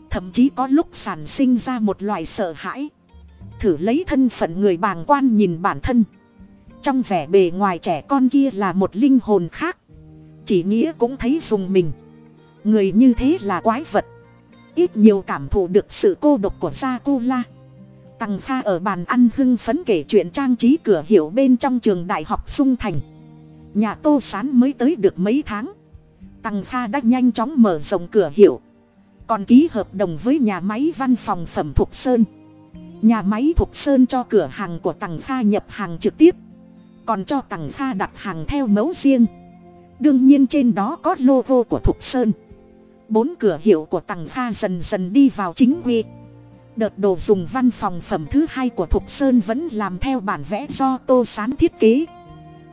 Thậm chí có lúc sản sinh ra một loại sợ hãi. Thử lấy thân phận người bàng quan nhìn bản thân. Trong vẻ bề ngoài trẻ con kia là một linh hồn khác. Chỉ nghĩa cũng thấy dùng mình. Người như thế là quái vật. Ít nhiều cảm thụ được sự cô độc của gia cô la tằng pha ở bàn ăn hưng phấn kể chuyện trang trí cửa hiệu bên trong trường đại học dung thành nhà tô sán mới tới được mấy tháng. Tăng kha đã nhanh chóng mở rộng cửa hiệu. Còn ký hợp đồng với nhà máy văn phòng phẩm thục sơn. Nhà máy thục sơn cho cửa hàng của tằng kha nhập hàng trực tiếp. Còn cho tằng kha đặt hàng theo mẫu riêng. Đương nhiên trên đó có logo của thục sơn. Bốn cửa hiệu của tằng kha dần dần đi vào chính quy. Đợt đồ dùng văn phòng phẩm thứ hai của thục sơn vẫn làm theo bản vẽ do tô sán thiết kế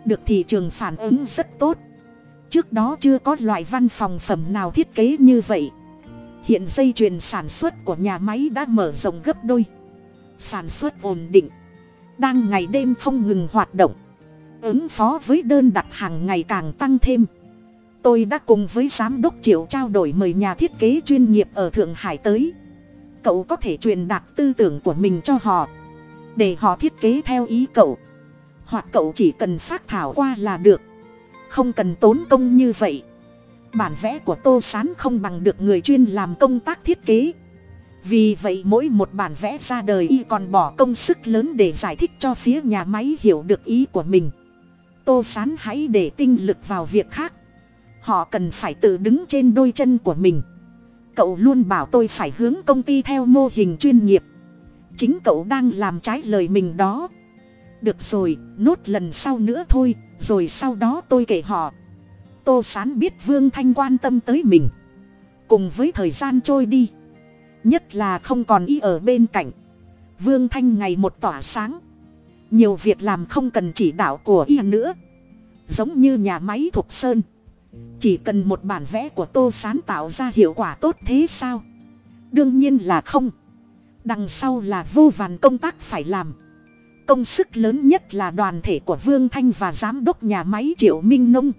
được thị trường phản ứng rất tốt. Trước đó chưa có loại văn phòng phẩm nào thiết kế như vậy. Hiện dây chuyền sản xuất của nhà máy đã mở rộng gấp đôi. Sản xuất ổn định. Đang ngày đêm không ngừng hoạt động. Ứng phó với đơn đặt hàng ngày càng tăng thêm. Tôi đã cùng với giám đốc triệu trao đổi mời nhà thiết kế chuyên nghiệp ở thượng hải tới. Cậu có thể truyền đạt tư tưởng của mình cho họ. Để họ thiết kế theo ý cậu hoặc cậu chỉ cần phát thảo qua là được. Không cần tốn công như vậy. Bản vẽ của tô s á n không bằng được người chuyên làm công tác thiết kế. Vì vậy mỗi một bản vẽ ra đời y còn bỏ công sức lớn để giải thích cho phía nhà máy hiểu được ý của mình. Tô s á n hãy để tinh lực vào việc khác. Họ cần phải tự đứng trên đôi chân của mình. Cậu luôn bảo tôi phải hướng công ty theo mô hình chuyên nghiệp. Chính cậu đang làm trái lời mình đó được rồi, nốt lần sau nữa thôi, rồi sau đó tôi kể họ. Tô sán biết vương thanh quan tâm tới mình. Cùng với thời gian trôi đi, nhất là không còn y ở bên cạnh. Vương thanh ngày một tỏa sáng. Nhiều việc làm không cần chỉ đạo của y nữa. Giống như nhà máy thục sơn. Chỉ cần một bản vẽ của tô sán tạo ra hiệu quả tốt thế sao? Đương nhiên là không. Đằng sau là vô vàn công tác phải làm công sức lớn nhất là đoàn thể của vương thanh và giám đốc nhà máy triệu minh nông.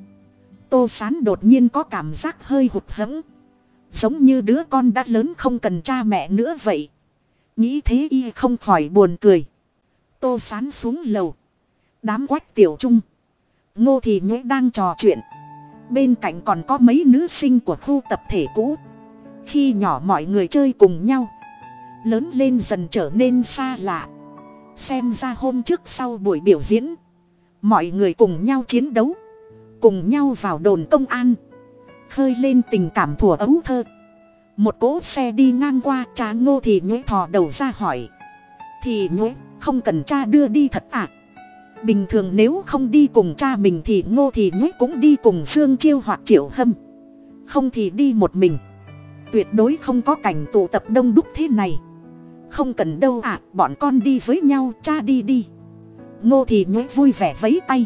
Tô sán đột nhiên có cảm giác hơi hụt hẫng. Giống như đứa con đã lớn không cần cha mẹ nữa vậy. Nghĩ thế y không khỏi buồn cười. Tô sán xuống lầu. Đám quách tiểu trung. Ngô thì nhế đang trò chuyện. Bên cạnh còn có mấy nữ sinh của khu tập thể cũ. Khi nhỏ mọi người chơi cùng nhau, lớn lên dần trở nên xa lạ xem ra hôm trước sau buổi biểu diễn, mọi người cùng nhau chiến đấu, cùng nhau vào đồn công an, khơi lên tình cảm thùa ấu thơ. Một cỗ xe đi ngang qua, cha ngô thì nhuế thò đầu ra hỏi thì nhuế, không cần cha đưa đi thật à bình thường nếu không đi cùng cha mình thì ngô thì nhuế cũng đi cùng dương chiêu hoặc triệu hâm. Không thì đi một mình. Tuyệt đối không có cảnh tụ tập đông đúc thế này không cần đâu ạ à, bọn con đi với nhau, cha đi đi. Ngô thì nhối vui vẻ vấy tay.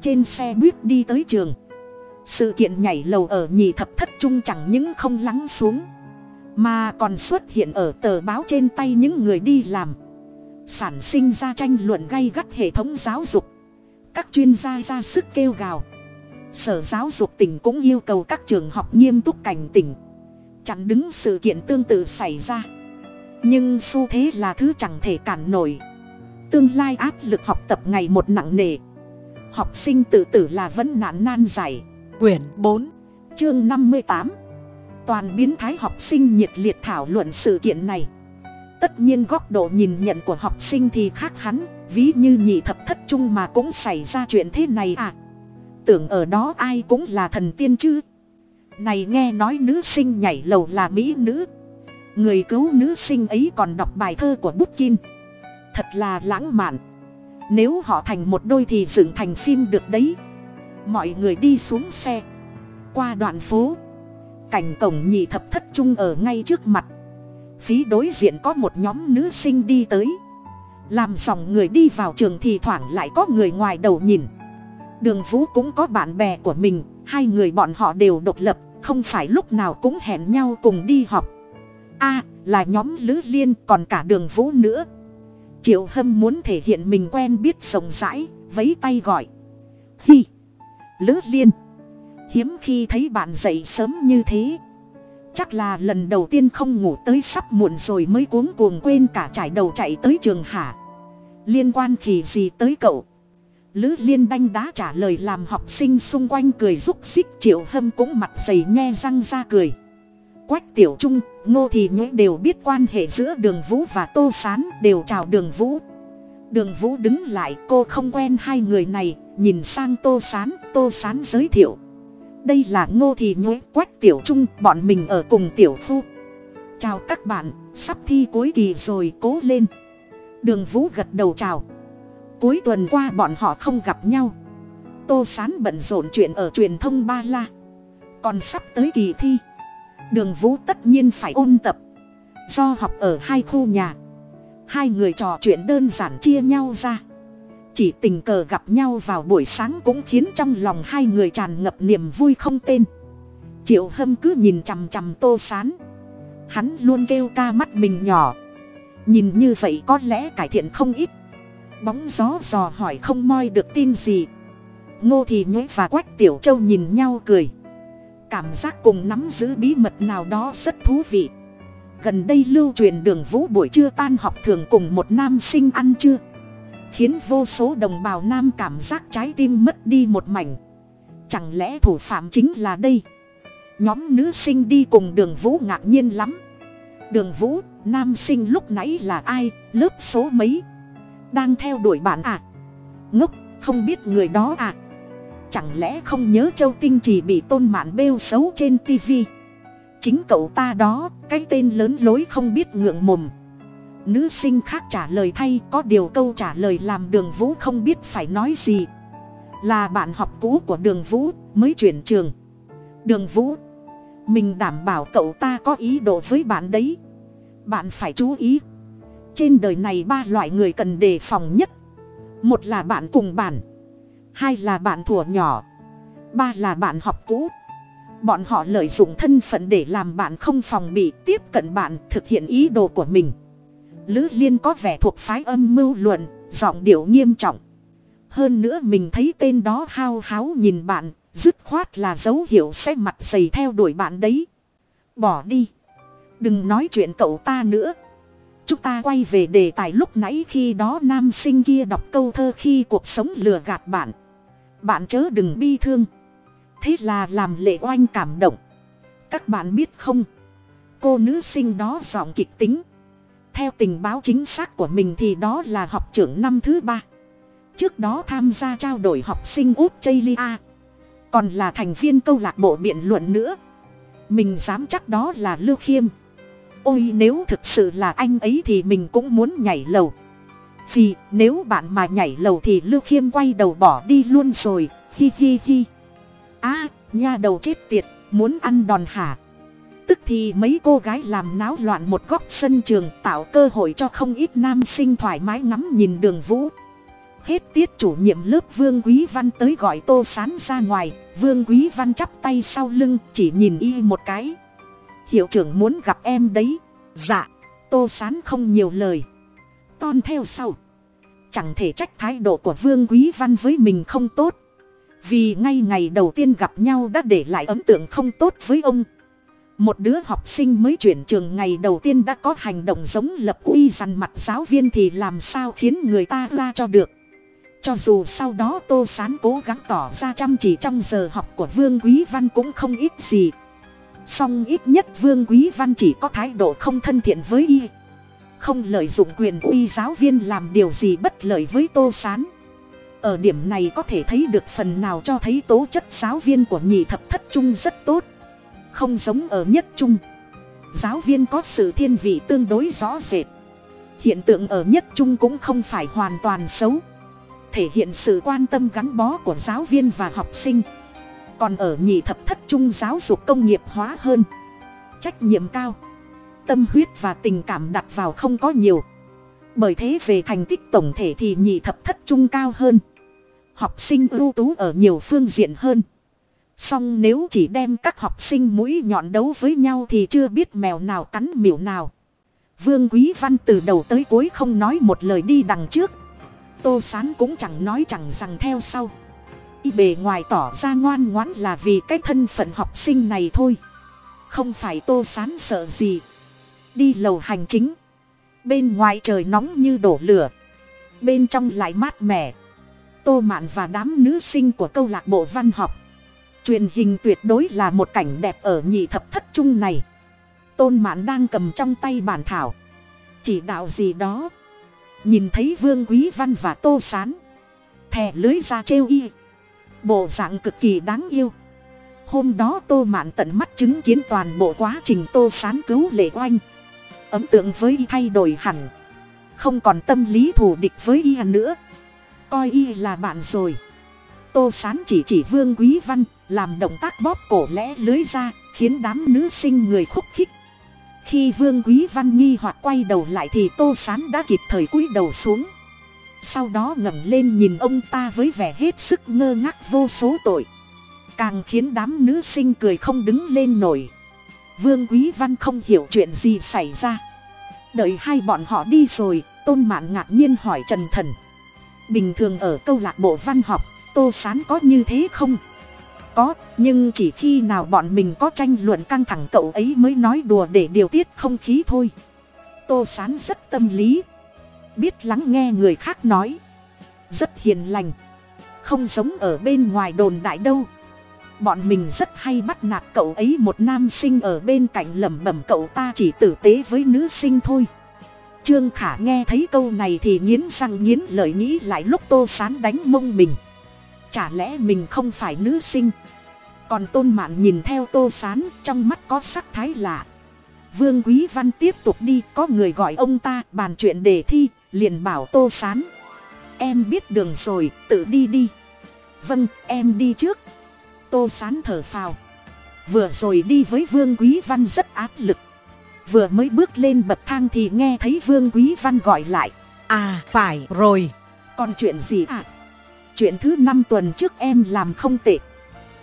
Trên xe buýt đi tới trường. Sự kiện nhảy lầu ở nhì thập thất trung chẳng những không lắng xuống, mà còn xuất hiện ở tờ báo trên tay những người đi làm. Sản sinh ra tranh luận gay gắt hệ thống giáo dục. Các chuyên gia ra sức kêu gào. Sở giáo dục tỉnh cũng yêu cầu các trường học nghiêm túc cảnh tỉnh. Chặn đứng sự kiện tương tự xảy ra nhưng xu thế là thứ chẳng thể cản nổi. Tương lai áp lực học tập ngày một nặng nề. Học sinh tự tử là vấn nạn nan giải. Quyển bốn chương năm mươi tám. Toàn biến thái học sinh nhiệt liệt thảo luận sự kiện này. Tất nhiên góc độ nhìn nhận của học sinh thì khác hắn ví như nhị thập thất trung mà cũng xảy ra chuyện thế này à. Tưởng ở đó ai cũng là thần tiên chứ. Này nghe nói nữ sinh nhảy lầu là mỹ nữ người cứu nữ sinh ấy còn đọc bài thơ của bút kin thật là lãng mạn. Nếu họ thành một đôi thì dựng thành phim được đấy. Mọi người đi xuống xe. Qua đoạn phố. Cảnh cổng nhị thập thất trung ở ngay trước mặt. Phí đối diện có một nhóm nữ sinh đi tới. Làm dòng người đi vào trường thì thoảng lại có người ngoài đầu nhìn. Đường vũ cũng có bạn bè của mình. Hai người bọn họ đều độc lập. Không phải lúc nào cũng hẹn nhau cùng đi học a, là nhóm lữ liên, còn cả đường vũ nữa. Triệu hâm muốn thể hiện mình quen biết rộng rãi vấy tay gọi. Hi, lữ liên. Hiếm khi thấy bạn dậy sớm như thế. Chắc là lần đầu tiên không ngủ tới sắp muộn rồi mới cuống cuồng quên cả trải đầu chạy tới trường hả? Liên quan khỉ gì tới cậu? Lữ liên đanh đá trả lời làm học sinh xung quanh cười rúc xích. Triệu hâm cũng mặt dày nhe răng ra cười. Quách tiểu trung ngô thì Nhũ đều biết quan hệ giữa đường vũ và tô s á n đều chào đường vũ. Đường vũ đứng lại cô không quen hai người này nhìn sang tô sán tô sán giới thiệu. Đây là ngô thì Nhũ, quách tiểu trung bọn mình ở cùng tiểu khu. Chào các bạn sắp thi cuối kỳ rồi cố lên. Đường vũ gật đầu chào. Cuối tuần qua bọn họ không gặp nhau. Tô sán bận rộn chuyện ở truyền thông ba la. Còn sắp tới kỳ thi đường vũ tất nhiên phải ôn tập. Do học ở hai khu nhà. Hai người trò chuyện đơn giản chia nhau ra. Chỉ tình cờ gặp nhau vào buổi sáng cũng khiến trong lòng hai người tràn ngập niềm vui không tên. Triệu hâm cứ nhìn chằm chằm tô sán. Hắn luôn kêu ca mắt mình nhỏ. Nhìn như vậy có lẽ cải thiện không ít. Bóng gió dò hỏi không moi được tin gì. Ngô thì nhuế và quách tiểu châu nhìn nhau cười cảm giác cùng nắm giữ bí mật nào đó rất thú vị. Gần đây lưu truyền đường vũ buổi trưa tan học thường cùng một nam sinh ăn trưa. Khiến vô số đồng bào nam cảm giác trái tim mất đi một mảnh. Chẳng lẽ thủ phạm chính là đây? Nhóm nữ sinh đi cùng đường vũ ngạc nhiên lắm. Đường vũ, nam sinh lúc nãy là ai? Lớp số mấy? Đang theo đuổi bạn à? Ngốc, không biết người đó à? Chẳng lẽ không nhớ châu tinh chỉ bị tôn mạn bêu xấu trên TV chính cậu ta đó, cái tên lớn lối không biết ngượng mồm. Nữ sinh khác trả lời thay, có điều câu trả lời làm đường vũ không biết phải nói gì. Là bạn học cũ của đường vũ, mới chuyển trường. Đường vũ, mình đảm bảo cậu ta có ý đồ với bạn đấy. Bạn phải chú ý. Trên đời này ba loại người cần đề phòng nhất. Một là bạn cùng bản hai là bạn thủa nhỏ. Ba là bạn học cũ. Bọn họ lợi dụng thân phận để làm bạn không phòng bị, tiếp cận bạn, thực hiện ý đồ của mình. Lữ liên có vẻ thuộc phái âm mưu luận, giọng điệu nghiêm trọng. Hơn nữa mình thấy tên đó hao háo nhìn bạn, dứt khoát là dấu hiệu sẽ mặt dày theo đuổi bạn đấy. Bỏ đi. Đừng nói chuyện cậu ta nữa. Chúng ta quay về đề tài lúc nãy khi đó nam sinh kia đọc câu thơ khi cuộc sống lừa gạt bạn bạn chớ đừng bi thương. Thế là làm lệ oanh cảm động. Các bạn biết không? Cô nữ sinh đó giọng kịch tính. Theo tình báo chính xác của mình thì đó là học trưởng năm thứ ba. Trước đó tham gia trao đổi học sinh út chaylia còn là thành viên câu lạc bộ biện luận nữa. Mình dám chắc đó là lưu khiêm. Ôi, nếu thực sự là anh ấy thì mình cũng muốn nhảy lầu vì nếu bạn mà nhảy lầu thì lưu khiêm quay đầu bỏ đi luôn rồi. Hi hi hi. A à, nha đầu chết tiệt muốn ăn đòn hả? Tức thì mấy cô gái làm náo loạn một góc sân trường tạo cơ hội cho không ít nam sinh thoải mái ngắm nhìn đường vũ. Hết tiết chủ nhiệm lớp vương quý văn tới gọi tô sán ra ngoài. Vương quý văn chắp tay sau lưng chỉ nhìn y một cái. Hiệu trưởng muốn gặp em đấy. Dạ tô sán không nhiều lời ton theo sau. Chẳng thể trách thái độ của vương quý văn với mình không tốt. Vì ngay ngày đầu tiên gặp nhau đã để lại ấn tượng không tốt với ông. Một đứa học sinh mới chuyển trường ngày đầu tiên đã có hành động giống lập uy dằn mặt giáo viên thì làm sao khiến người ta ra cho được. Cho dù sau đó tô s á n cố gắng tỏ ra chăm chỉ trong giờ học của vương quý văn cũng không ít gì. Song ít nhất vương quý văn chỉ có thái độ không thân thiện với y không lợi dụng quyền uy giáo viên làm điều gì bất lợi với tô s á n ở điểm này có thể thấy được phần nào cho thấy tố chất giáo viên của nhị thập thất trung rất tốt. Không giống ở nhất trung. Giáo viên có sự thiên vị tương đối rõ rệt. Hiện tượng ở nhất trung cũng không phải hoàn toàn xấu. Thể hiện sự quan tâm gắn bó của giáo viên và học sinh. Còn ở nhị thập thất trung giáo dục công nghiệp hóa hơn. Trách nhiệm cao tâm huyết và tình cảm đặt vào không có nhiều. Bởi thế về thành tích tổng thể thì nhị thập thất trung cao hơn. Học sinh ưu tú ở nhiều phương diện hơn. Song nếu chỉ đem các học sinh mũi nhọn đấu với nhau thì chưa biết mèo nào cắn miểu nào. Vương quý văn từ đầu tới cuối không nói một lời đi đằng trước. Tô sán cũng chẳng nói chẳng rằng theo sau. Y bề ngoài tỏ ra ngoan ngoãn là vì cái thân phận học sinh này thôi. Không phải tô sán sợ gì đi lầu hành chính. Bên ngoài trời nóng như đổ lửa. Bên trong lại mát mẻ. Tô mạn và đám nữ sinh của câu lạc bộ văn học. Truyền hình tuyệt đối là một cảnh đẹp ở nhị thập thất trung này. Tôn mạn đang cầm trong tay bản thảo. Chỉ đạo gì đó. Nhìn thấy vương quý văn và tô sán. Thè lưới ra trêu y. Bộ dạng cực kỳ đáng yêu. Hôm đó tô mạn tận mắt chứng kiến toàn bộ quá trình tô sán cứu lệ oanh ấn tượng với y thay đổi hẳn. Không còn tâm lý thù địch với y nữa. Coi y là bạn rồi. Tô sán chỉ chỉ vương quý văn, làm động tác bóp cổ lẽ lưới ra, khiến đám nữ sinh người khúc khích. Khi vương quý văn nghi hoặc quay đầu lại thì tô sán đã kịp thời cúi đầu xuống. Sau đó ngẩng lên nhìn ông ta với vẻ hết sức ngơ ngác vô số tội. Càng khiến đám nữ sinh cười không đứng lên nổi vương quý văn không hiểu chuyện gì xảy ra. Đợi hai bọn họ đi rồi, tôn mạn ngạc nhiên hỏi trần thần. Bình thường ở câu lạc bộ văn học, tô sán có như thế không? Có, nhưng chỉ khi nào bọn mình có tranh luận căng thẳng cậu ấy mới nói đùa để điều tiết không khí thôi. Tô sán rất tâm lý. Biết lắng nghe người khác nói. Rất hiền lành. Không sống ở bên ngoài đồn đại đâu bọn mình rất hay bắt nạt cậu ấy một nam sinh ở bên cạnh lẩm bẩm cậu ta chỉ tử tế với nữ sinh thôi. Trương khả nghe thấy câu này thì nghiến răng nghiến lợi nghĩ lại lúc tô sán đánh mông mình. Chả lẽ mình không phải nữ sinh? Còn tôn mạn nhìn theo tô sán, trong mắt có sắc thái lạ. Vương quý văn tiếp tục đi, có người gọi ông ta, bàn chuyện đề thi, liền bảo tô sán. Em biết đường rồi, tự đi đi. Vâng em đi trước tô sán thở phào. Vừa rồi đi với vương quý văn rất áp lực. Vừa mới bước lên bậc thang thì nghe thấy vương quý văn gọi lại. À phải rồi. Còn chuyện gì ạ? À? chuyện thứ năm tuần trước em làm không tệ.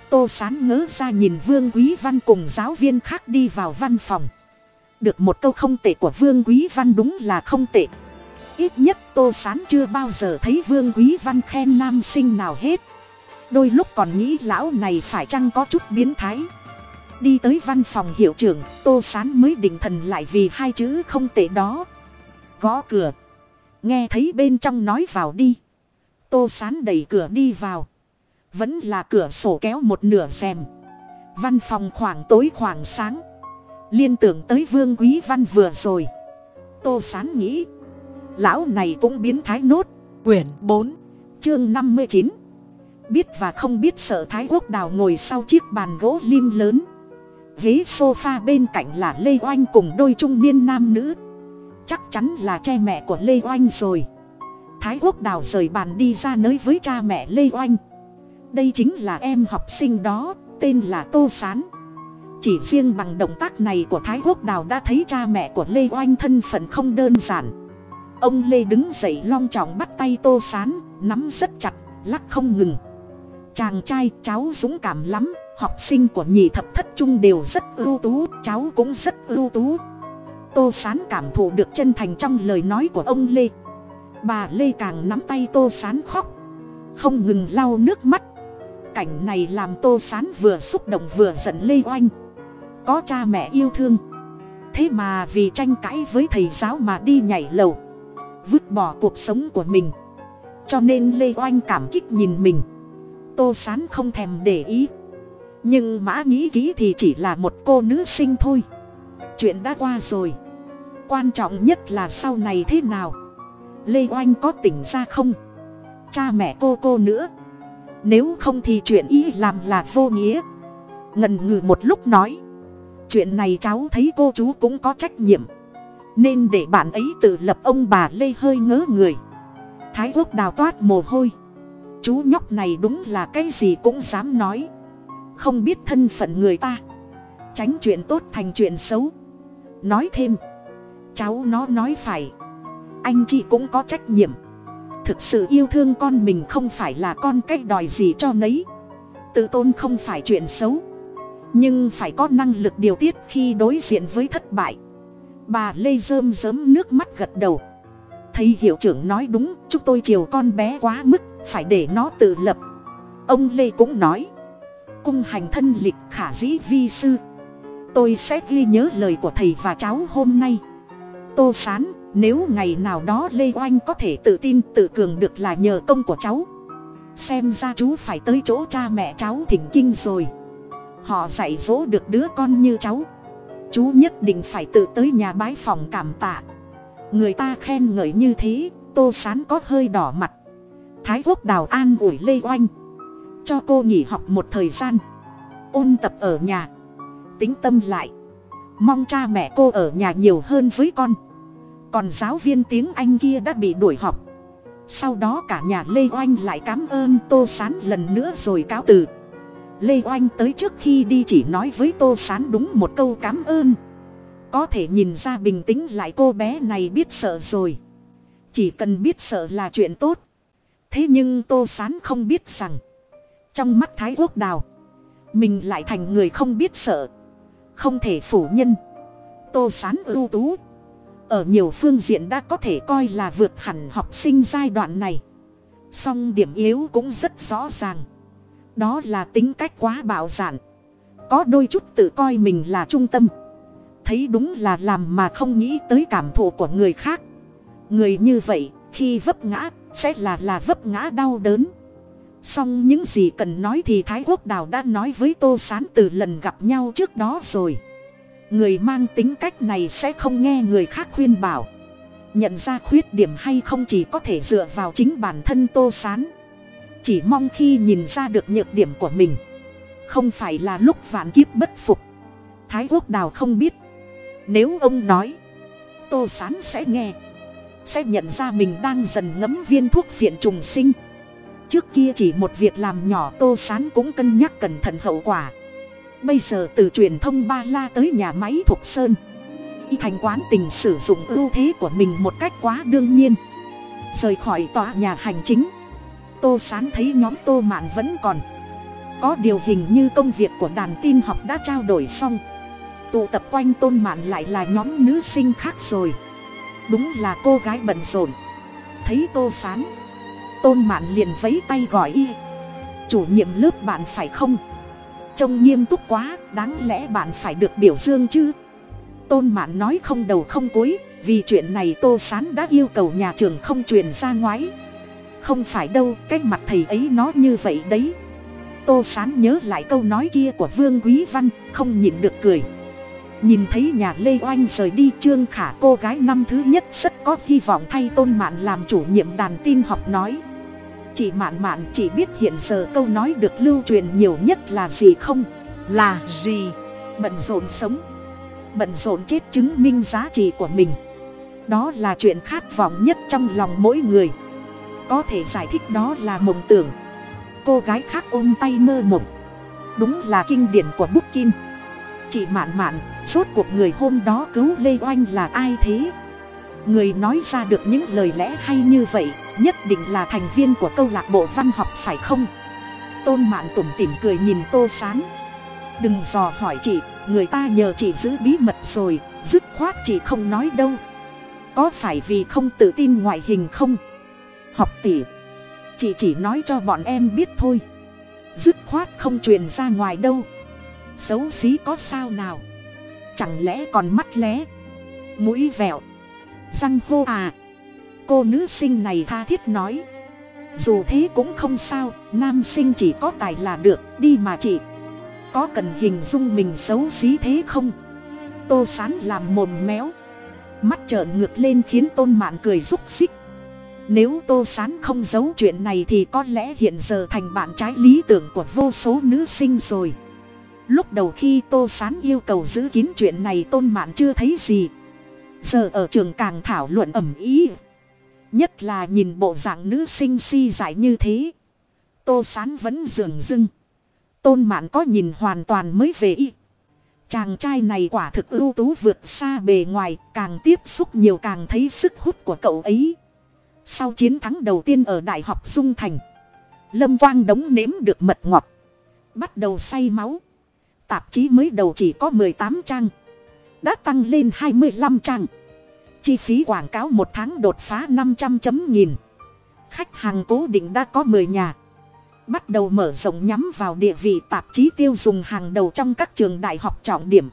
Tô sán ngớ ra nhìn vương quý văn cùng giáo viên khác đi vào văn phòng. Được một câu không tệ của vương quý văn đúng là không tệ. Ít nhất tô sán chưa bao giờ thấy vương quý văn khen nam sinh nào hết đôi lúc còn nghĩ lão này phải chăng có chút biến thái. Đi tới văn phòng hiệu trưởng, tô sán mới định thần lại vì hai chữ không tệ đó. Gõ cửa. Nghe thấy bên trong nói vào đi. Tô sán đẩy cửa đi vào. Vẫn là cửa sổ kéo một nửa xem. văn phòng khoảng tối khoảng sáng. Liên tưởng tới vương quý văn vừa rồi. Tô sán nghĩ, lão này cũng biến thái nốt. Quyển bốn, chương năm mươi chín biết và không biết sợ thái quốc đào ngồi sau chiếc bàn gỗ lim lớn. Ghế sofa bên cạnh là lê oanh cùng đôi trung niên nam nữ. Chắc chắn là cha mẹ của lê oanh rồi. Thái quốc đào rời bàn đi ra nơi với cha mẹ lê oanh. Đây chính là em học sinh đó, tên là tô s á n chỉ riêng bằng động tác này của thái quốc đào đã thấy cha mẹ của lê oanh thân phận không đơn giản. Ông lê đứng dậy long trọng bắt tay tô s á n nắm rất chặt, lắc không ngừng chàng trai, cháu dũng cảm lắm, học sinh của nhị thập thất trung đều rất ưu tú, cháu cũng rất ưu tú. Tô s á n cảm thụ được chân thành trong lời nói của ông lê. Bà lê càng nắm tay tô s á n khóc, không ngừng lau nước mắt. Cảnh này làm tô sán vừa xúc động vừa giận lê oanh. Có cha mẹ yêu thương. Thế mà vì tranh cãi với thầy giáo mà đi nhảy lầu, vứt bỏ cuộc sống của mình. Cho nên lê oanh cảm kích nhìn mình tô sán không thèm để ý. Nhưng mã nghĩ kỹ thì chỉ là một cô nữ sinh thôi. Chuyện đã qua rồi. Quan trọng nhất là sau này thế nào? Lê oanh có tỉnh ra không? Cha mẹ cô cô nữa. Nếu không thì chuyện ý làm là vô nghĩa. Ngần ngừ một lúc nói. Chuyện này cháu thấy cô chú cũng có trách nhiệm. Nên để bạn ấy tự lập ông bà lê hơi ngớ người. Thái quốc đào toát mồ hôi chú nhóc này đúng là cái gì cũng dám nói. Không biết thân phận người ta. Tránh chuyện tốt thành chuyện xấu. Nói thêm. Cháu nó nói phải. Anh chị cũng có trách nhiệm. Thực sự yêu thương con mình không phải là con cách đòi gì cho nấy. Tự tôn không phải chuyện xấu. Nhưng phải có năng lực điều tiết khi đối diện với thất bại. Bà lê rơm rớm nước mắt gật đầu. Thầy hiệu trưởng nói đúng, chúng tôi chiều con bé quá mức phải để nó tự lập. Ông lê cũng nói, cung hành thân lịch khả dĩ vi sư. Tôi sẽ ghi nhớ lời của thầy và cháu hôm nay. Tô sán, nếu ngày nào đó lê oanh có thể tự tin, tự cường được là nhờ công của cháu. Xem ra chú phải tới chỗ cha mẹ cháu thỉnh kinh rồi. Họ dạy dỗ được đứa con như cháu. Chú nhất định phải tự tới nhà bái phòng cảm tạ. Người ta khen ngợi như thế, tô sán có hơi đỏ mặt thái quốc đào an ủi lê oanh. Cho cô nghỉ học một thời gian. Ôn tập ở nhà. Tính tâm lại. Mong cha mẹ cô ở nhà nhiều hơn với con. Còn giáo viên tiếng anh kia đã bị đuổi học. Sau đó cả nhà lê oanh lại cảm ơn tô sán lần nữa rồi cáo từ. Lê oanh tới trước khi đi chỉ nói với tô sán đúng một câu cảm ơn. Có thể nhìn ra bình tĩnh lại cô bé này biết sợ rồi. Chỉ cần biết sợ là chuyện tốt thế nhưng tô sán không biết rằng, trong mắt thái quốc đào, mình lại thành người không biết sợ, không thể phủ nhân. Tô sán ưu tú, ở nhiều phương diện đã có thể coi là vượt hẳn học sinh giai đoạn này. Song điểm yếu cũng rất rõ ràng, đó là tính cách quá bạo dạn, có đôi chút tự coi mình là trung tâm. Thấy đúng là làm mà không nghĩ tới cảm thụ của người khác. Người như vậy, khi vấp ngã sẽ là là vấp ngã đau đớn. Song những gì cần nói thì thái quốc đào đã nói với tô s á n từ lần gặp nhau trước đó rồi. Người mang tính cách này sẽ không nghe người khác khuyên bảo. Nhận ra khuyết điểm hay không chỉ có thể dựa vào chính bản thân tô s á n chỉ mong khi nhìn ra được nhược điểm của mình. Không phải là lúc vạn kiếp bất phục. Thái quốc đào không biết. Nếu ông nói, tô s á n sẽ nghe sẽ nhận ra mình đang dần ngấm viên thuốc phiện trùng sinh. Trước kia chỉ một việc làm nhỏ tô sán cũng cân nhắc cẩn thận hậu quả. Bây giờ từ truyền thông ba la tới nhà máy thục sơn, y thành quán tình sử dụng ưu thế của mình một cách quá đương nhiên. Rời khỏi tòa nhà hành chính, tô sán thấy nhóm tô mạn vẫn còn. Có điều hình như công việc của đàn tin học đã trao đổi xong. Tụ tập quanh tôn mạn lại là nhóm nữ sinh khác rồi đúng là cô gái bận rộn. Thấy tô sán, tôn mạn liền vấy tay gọi y. Chủ nhiệm lớp bạn phải không? Trông nghiêm túc quá, đáng lẽ bạn phải được biểu dương chứ? Tôn mạn nói không đầu không cuối, vì chuyện này tô sán đã yêu cầu nhà trường không truyền ra ngoái không phải đâu, cái mặt thầy ấy nó như vậy đấy. Tô sán nhớ lại câu nói kia của vương quý văn, không nhịn được cười nhìn thấy nhà lê oanh rời đi, trương khả cô gái năm thứ nhất rất có hy vọng thay tôn mạn làm chủ nhiệm đàn tin học nói. Chị mạn mạn chỉ biết hiện giờ câu nói được lưu truyền nhiều nhất là gì không? Là gì? Bận rộn sống. Bận rộn chết chứng minh giá trị của mình. Đó là chuyện khát vọng nhất trong lòng mỗi người. Có thể giải thích đó là mộng tưởng. Cô gái khác ôm tay mơ mộng. Đúng là kinh điển của bút kim chị mạn mạn suốt cuộc người hôm đó cứu lê oanh là ai thế? Người nói ra được những lời lẽ hay như vậy, nhất định là thành viên của câu lạc bộ văn học phải không? Tôn mạn tủm tỉm cười nhìn tô sán. Đừng dò hỏi chị, người ta nhờ chị giữ bí mật rồi, dứt khoát chị không nói đâu. Có phải vì không tự tin ngoại hình không? Học tỉ chị chỉ nói cho bọn em biết thôi. Dứt khoát không truyền ra ngoài đâu xấu xí có sao nào? Chẳng lẽ còn mắt lé? Mũi vẹo. Răng hô à. Cô nữ sinh này tha thiết nói. Dù thế cũng không sao, nam sinh chỉ có tài là được, đi mà chị. Có cần hình dung mình xấu xí thế không? Tô sán làm mồm méo. Mắt trợn ngược lên khiến tôn mạn cười rúc xích. Nếu tô sán không giấu chuyện này thì có lẽ hiện giờ thành bạn trái lý tưởng của vô số nữ sinh rồi lúc đầu khi tô sán yêu cầu giữ kín chuyện này tôn mạn chưa thấy gì. Giờ ở trường càng thảo luận ẩm ý. Nhất là nhìn bộ dạng nữ sinh si dại như thế. Tô sán vẫn dường dưng. Tôn mạn có nhìn hoàn toàn mới về y. Chàng trai này quả thực ưu tú vượt xa bề ngoài, càng tiếp xúc nhiều càng thấy sức hút của cậu ấy. Sau chiến thắng đầu tiên ở đại học dung thành, lâm quang đống nếm được mật ngọt, bắt đầu say máu tạp chí mới đầu chỉ có mười tám trang, đã tăng lên hai mươi năm trang. Chi phí quảng cáo một tháng đột phá năm trăm chấm nghìn. Khách hàng cố định đã có mười nhà. Bắt đầu mở rộng nhắm vào địa vị tạp chí tiêu dùng hàng đầu trong các trường đại học trọng điểm.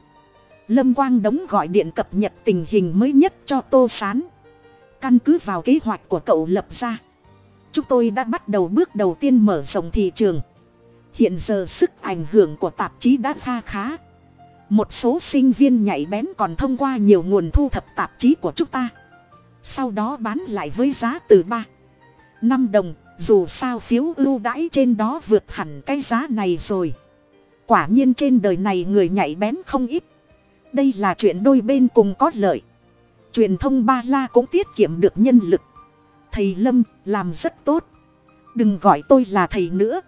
Lâm quang đống gọi điện cập nhật tình hình mới nhất cho tô s á n căn cứ vào kế hoạch của cậu lập ra, chúng tôi đã bắt đầu bước đầu tiên mở rộng thị trường hiện giờ sức ảnh hưởng của tạp chí đã kha khá. Một số sinh viên nhạy bén còn thông qua nhiều nguồn thu thập tạp chí của chúng ta. Sau đó bán lại với giá từ ba, năm đồng, dù sao phiếu ưu đãi trên đó vượt hẳn cái giá này rồi. Quả nhiên trên đời này người nhảy bén không ít. Đây là chuyện đôi bên cùng có lợi. Truyền thông ba la cũng tiết kiệm được nhân lực. Thầy lâm làm rất tốt. Đừng gọi tôi là thầy nữa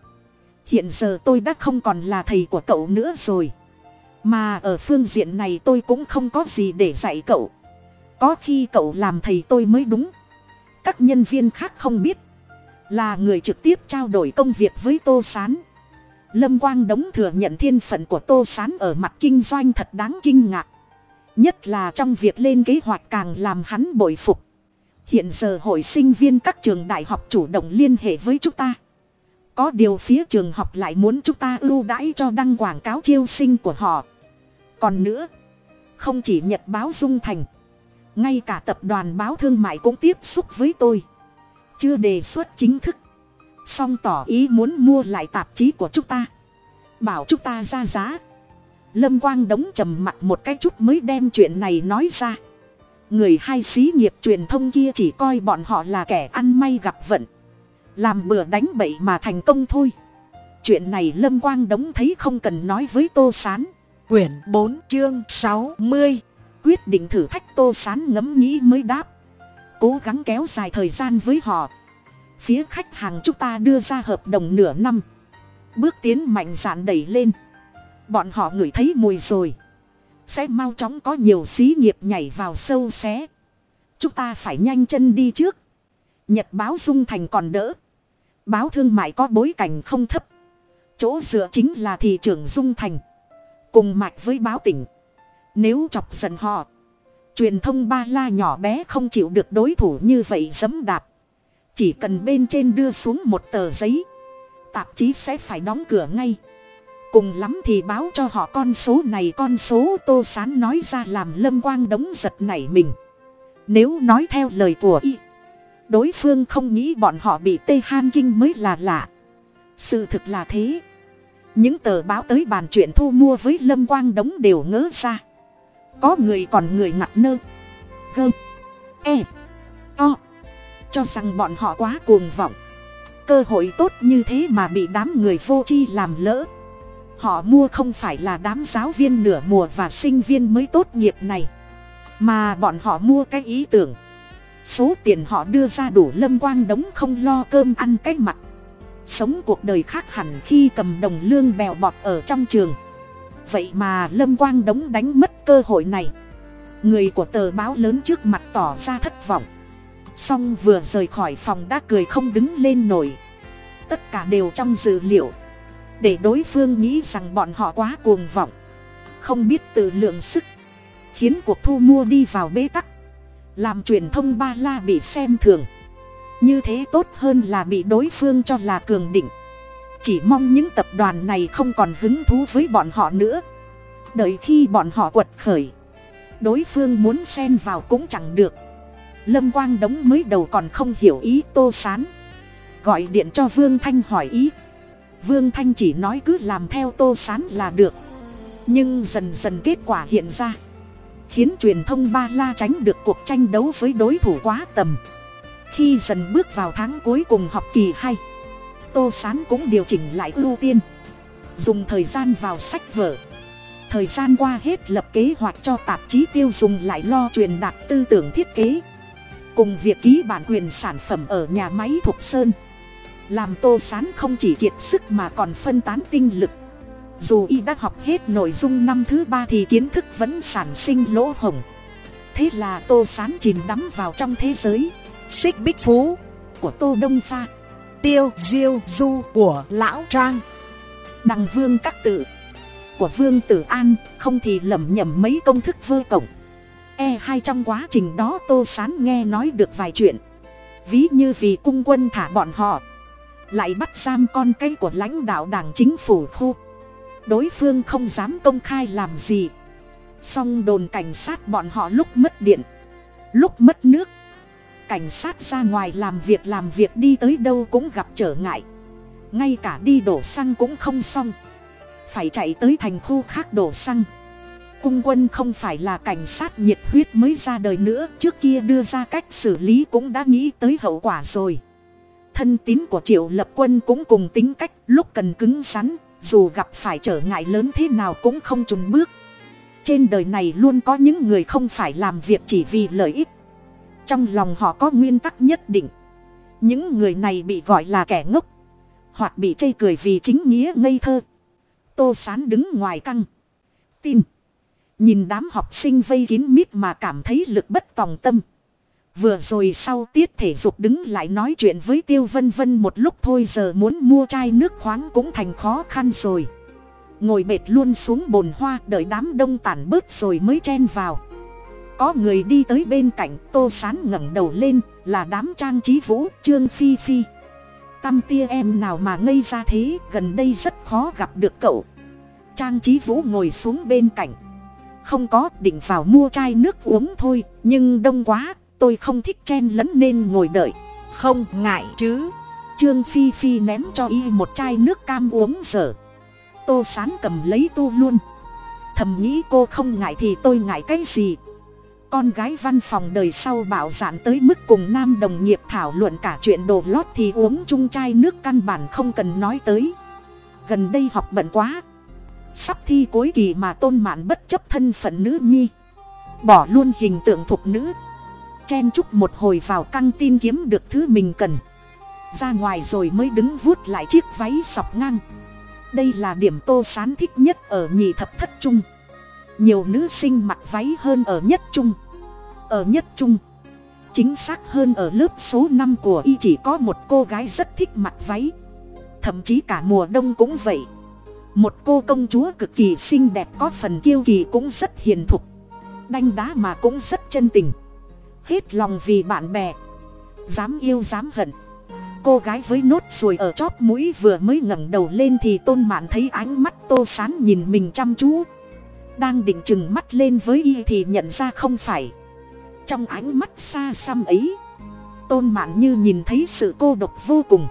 hiện giờ tôi đã không còn là thầy của cậu nữa rồi. Mà ở phương diện này tôi cũng không có gì để dạy cậu. Có khi cậu làm thầy tôi mới đúng. Các nhân viên khác không biết. Là người trực tiếp trao đổi công việc với tô s á n lâm quang đống thừa nhận thiên phận của tô s á n ở mặt kinh doanh thật đáng kinh ngạc. Nhất là trong việc lên kế hoạch càng làm hắn bội phục. Hiện giờ hội sinh viên các trường đại học chủ động liên hệ với chúng ta có điều phía trường học lại muốn chúng ta ưu đãi cho đăng quảng cáo chiêu sinh của họ. Còn nữa, không chỉ nhật báo dung thành, ngay cả tập đoàn báo thương mại cũng tiếp xúc với tôi. Chưa đề xuất chính thức, song tỏ ý muốn mua lại tạp chí của chúng ta. Bảo chúng ta ra giá. Lâm quang đống trầm mặt một cái chút mới đem chuyện này nói ra. Người hai xí nghiệp truyền thông kia chỉ coi bọn họ là kẻ ăn may gặp vận làm bừa đánh bậy mà thành công thôi. Chuyện này lâm quang đống thấy không cần nói với tô s á n quyển bốn, chương sáu mươi. Quyết định thử thách tô s á n ngẫm nghĩ mới đáp. Cố gắng kéo dài thời gian với họ. Phía khách hàng chúng ta đưa ra hợp đồng nửa năm. Bước tiến mạnh dạn đẩy lên. Bọn họ ngửi thấy mùi rồi. Sẽ mau chóng có nhiều xí nghiệp nhảy vào sâu xé. Chúng ta phải nhanh chân đi trước. Nhật báo dung thành còn đỡ báo thương mại có bối cảnh không thấp. Chỗ dựa chính là thị trường dung thành. Cùng mạch với báo tỉnh. Nếu chọc giận họ, truyền thông ba la nhỏ bé không chịu được đối thủ như vậy dẫm đạp. Chỉ cần bên trên đưa xuống một tờ giấy, tạp chí sẽ phải đóng cửa ngay. Cùng lắm thì báo cho họ con số này, con số tô sán nói ra làm lâm quang đống giật nảy mình. Nếu nói theo lời của y đối phương không nghĩ bọn họ bị tê han kinh mới là lạ. Sự thực là thế. Những tờ báo tới bàn chuyện thu mua với lâm quang đống đều ngỡ ra. Có người còn người ngặt nơ. Gơ. E. To. Cho rằng bọn họ quá cuồng vọng. Cơ hội tốt như thế mà bị đám người vô chi làm lỡ. Họ mua không phải là đám giáo viên nửa mùa và sinh viên mới tốt nghiệp này, mà bọn họ mua cái ý tưởng số tiền họ đưa ra đủ lâm quang đống không lo cơm ăn cái mặt. Sống cuộc đời khác hẳn khi cầm đồng lương bèo bọt ở trong trường. Vậy mà lâm quang đống đánh mất cơ hội này. Người của tờ báo lớn trước mặt tỏ ra thất vọng. Song vừa rời khỏi phòng đã cười không đứng lên nổi. Tất cả đều trong dự liệu. Để đối phương nghĩ rằng bọn họ quá cuồng vọng. Không biết tự lượng sức. Khiến cuộc thu mua đi vào bế tắc làm truyền thông ba la bị xem thường. Như thế tốt hơn là bị đối phương cho là cường định. Chỉ mong những tập đoàn này không còn hứng thú với bọn họ nữa. Đợi khi bọn họ quật khởi, đối phương muốn xen vào cũng chẳng được. Lâm quang đống mới đầu còn không hiểu ý tô sán. Gọi điện cho vương thanh hỏi ý. Vương thanh chỉ nói cứ làm theo tô sán là được. Nhưng dần dần kết quả hiện ra khiến truyền thông ba la tránh được cuộc tranh đấu với đối thủ quá tầm. Khi dần bước vào tháng cuối cùng học kỳ hai, tô s á n cũng điều chỉnh lại ưu tiên. Dùng thời gian vào sách vở. Thời gian qua hết lập kế hoạch cho tạp chí tiêu dùng lại lo truyền đạt tư tưởng thiết kế. Cùng việc ký bản quyền sản phẩm ở nhà máy thục sơn. Làm tô s á n không chỉ kiệt sức mà còn phân tán tinh lực dù y đã học hết nội dung năm thứ ba thì kiến thức vẫn sản sinh lỗ hổng. Thế là tô sán chìm đắm vào trong thế giới. Xích bích phú của tô đông pha, tiêu diêu du của lão trang, đằng vương các tự của vương tử an không thì lầm nhầm mấy công thức vơ cổng e hai trong quá trình đó tô sán nghe nói được vài chuyện. Ví như vì cung quân thả bọn họ, lại bắt giam con cây của lãnh đạo đảng chính phủ khu đối phương không dám công khai làm gì. Song đồn cảnh sát bọn họ lúc mất điện, lúc mất nước. Cảnh sát ra ngoài làm việc làm việc đi tới đâu cũng gặp trở ngại. Ngay cả đi đổ xăng cũng không xong. Phải chạy tới thành khu khác đổ xăng. Cung quân không phải là cảnh sát nhiệt huyết mới ra đời nữa, trước kia đưa ra cách xử lý cũng đã nghĩ tới hậu quả rồi. Thân tín của triệu lập quân cũng cùng tính cách, lúc cần cứng rắn dù gặp phải trở ngại lớn thế nào cũng không trùn bước. Trên đời này luôn có những người không phải làm việc chỉ vì lợi ích. Trong lòng họ có nguyên tắc nhất định. Những người này bị gọi là kẻ ngốc, hoặc bị chê cười vì chính nghĩa ngây thơ. Tô sán đứng ngoài căng, tin. Nhìn đám học sinh vây kín mít mà cảm thấy lực bất tòng tâm vừa rồi sau tiết thể dục đứng lại nói chuyện với tiêu vân vân một lúc thôi giờ muốn mua chai nước khoáng cũng thành khó khăn rồi. Ngồi bệt luôn xuống bồn hoa, đợi đám đông tản bớt rồi mới chen vào. Có người đi tới bên cạnh, tô sán ngẩng đầu lên, là đám trang trí vũ, trương phi phi. Tăm tia em nào mà ngây ra thế, gần đây rất khó gặp được cậu. Trang trí vũ ngồi xuống bên cạnh. Không có, định vào mua chai nước uống thôi, nhưng đông quá tôi không thích chen lẫn nên ngồi đợi. Không ngại chứ. Trương phi phi ném cho y một chai nước cam uống dở. Tô sán cầm lấy tô luôn. Thầm nghĩ cô không ngại thì tôi ngại cái gì? Con gái văn phòng đời sau bảo dạn tới mức cùng nam đồng nghiệp thảo luận cả chuyện đồ lót thì uống chung chai nước căn bản không cần nói tới. Gần đây học bận quá. Sắp thi cuối kỳ mà tôn mạn bất chấp thân phận nữ nhi. Bỏ luôn hình tượng thục nữ chen chúc một hồi vào căng tin kiếm được thứ mình cần. Ra ngoài rồi mới đứng vuốt lại chiếc váy sọc ngang. Đây là điểm tô sán thích nhất ở nhị thập thất trung. Nhiều nữ sinh mặc váy hơn ở nhất trung. Ở nhất trung, chính xác hơn ở lớp số năm của y chỉ có một cô gái rất thích mặc váy. Thậm chí cả mùa đông cũng vậy. Một cô công chúa cực kỳ xinh đẹp có phần kiêu kỳ cũng rất hiền thục. Đanh đá mà cũng rất chân tình hết lòng vì bạn bè. Dám yêu dám hận. Cô gái với nốt ruồi ở chóp mũi vừa mới ngẩng đầu lên thì tôn mạn thấy ánh mắt tô sán nhìn mình chăm chú. Đang định chừng mắt lên với y thì nhận ra không phải. Trong ánh mắt xa xăm ấy, tôn mạn như nhìn thấy sự cô độc vô cùng.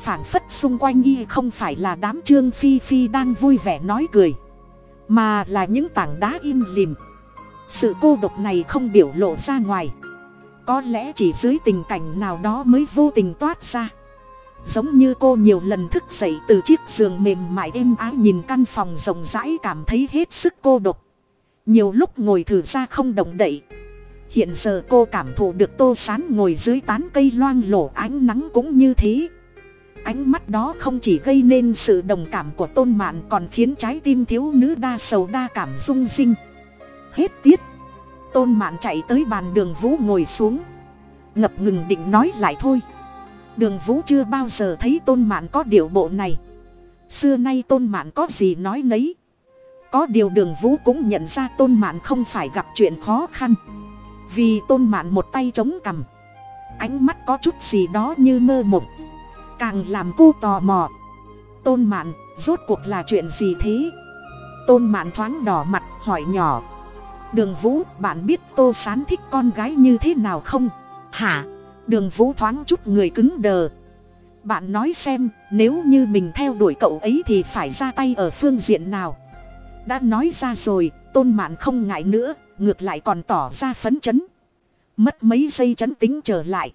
Phảng phất xung quanh y không phải là đám trương phi phi đang vui vẻ nói cười, mà là những tảng đá im lìm sự cô độc này không biểu lộ ra ngoài. Có lẽ chỉ dưới tình cảnh nào đó mới vô tình toát ra. Giống như cô nhiều lần thức dậy từ chiếc giường mềm mại êm ái nhìn căn phòng rộng rãi cảm thấy hết sức cô độc. Nhiều lúc ngồi thử ra không động đậy. Hiện giờ cô cảm thụ được tô sán ngồi dưới tán cây loang lổ ánh nắng cũng như thế. Ánh mắt đó không chỉ gây nên sự đồng cảm của tôn mạn còn khiến trái tim thiếu nữ đa sầu đa cảm rung rinh hết tiết. Tôn mạn chạy tới bàn đường vũ ngồi xuống. Ngập ngừng định nói lại thôi. Đường vũ chưa bao giờ thấy tôn mạn có điệu bộ này. Xưa nay tôn mạn có gì nói nấy. Có điều đường vũ cũng nhận ra tôn mạn không phải gặp chuyện khó khăn. Vì tôn mạn một tay chống cằm. Ánh mắt có chút gì đó như mơ mộng. Càng làm cô tò mò. Tôn mạn, rốt cuộc là chuyện gì thế? Tôn mạn thoáng đỏ mặt, hỏi nhỏ đường vũ, bạn biết tô sán thích con gái như thế nào không? Hả? Đường vũ thoáng chút người cứng đờ. Bạn nói xem, nếu như mình theo đuổi cậu ấy thì phải ra tay ở phương diện nào? Đã nói ra rồi, tôn mạn không ngại nữa, ngược lại còn tỏ ra phấn chấn. Mất mấy giây chấn tính trở lại.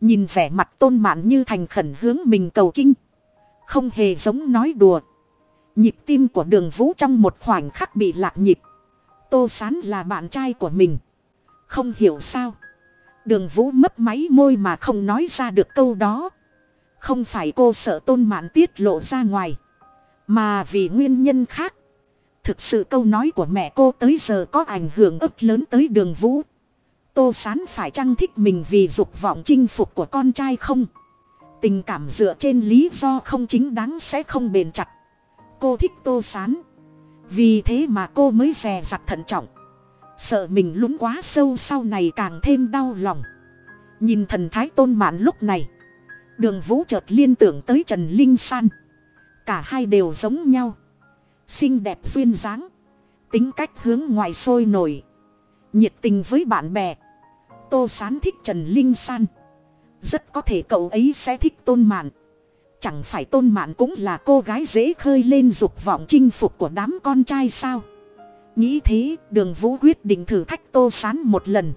Nhìn vẻ mặt tôn mạn như thành khẩn hướng mình cầu kinh. Không hề giống nói đùa. Nhịp tim của đường vũ trong một khoảnh khắc bị lạc nhịp tô sán là bạn trai của mình. Không hiểu sao. Đường vũ mấp máy môi mà không nói ra được câu đó. Không phải cô sợ tôn mạn tiết lộ ra ngoài, mà vì nguyên nhân khác. Thực sự câu nói của mẹ cô tới giờ có ảnh hưởng ấp lớn tới đường vũ. Tô sán phải chăng thích mình vì dục vọng chinh phục của con trai không? Tình cảm dựa trên lý do không chính đáng sẽ không bền chặt. Cô thích tô sán vì thế mà cô mới dè dặt thận trọng. Sợ mình lún quá sâu sau này càng thêm đau lòng. Nhìn thần thái tôn mạn lúc này. Đường vũ chợt liên tưởng tới trần linh san. Cả hai đều giống nhau. Xinh đẹp duyên dáng. Tính cách hướng ngoài sôi nổi. Nhiệt tình với bạn bè. Tô sán thích trần linh san. Rất có thể cậu ấy sẽ thích tôn mạn chẳng phải tôn mạn cũng là cô gái dễ khơi lên dục vọng chinh phục của đám con trai sao? Nghĩ thế, đường vũ quyết định thử thách tô sán một lần.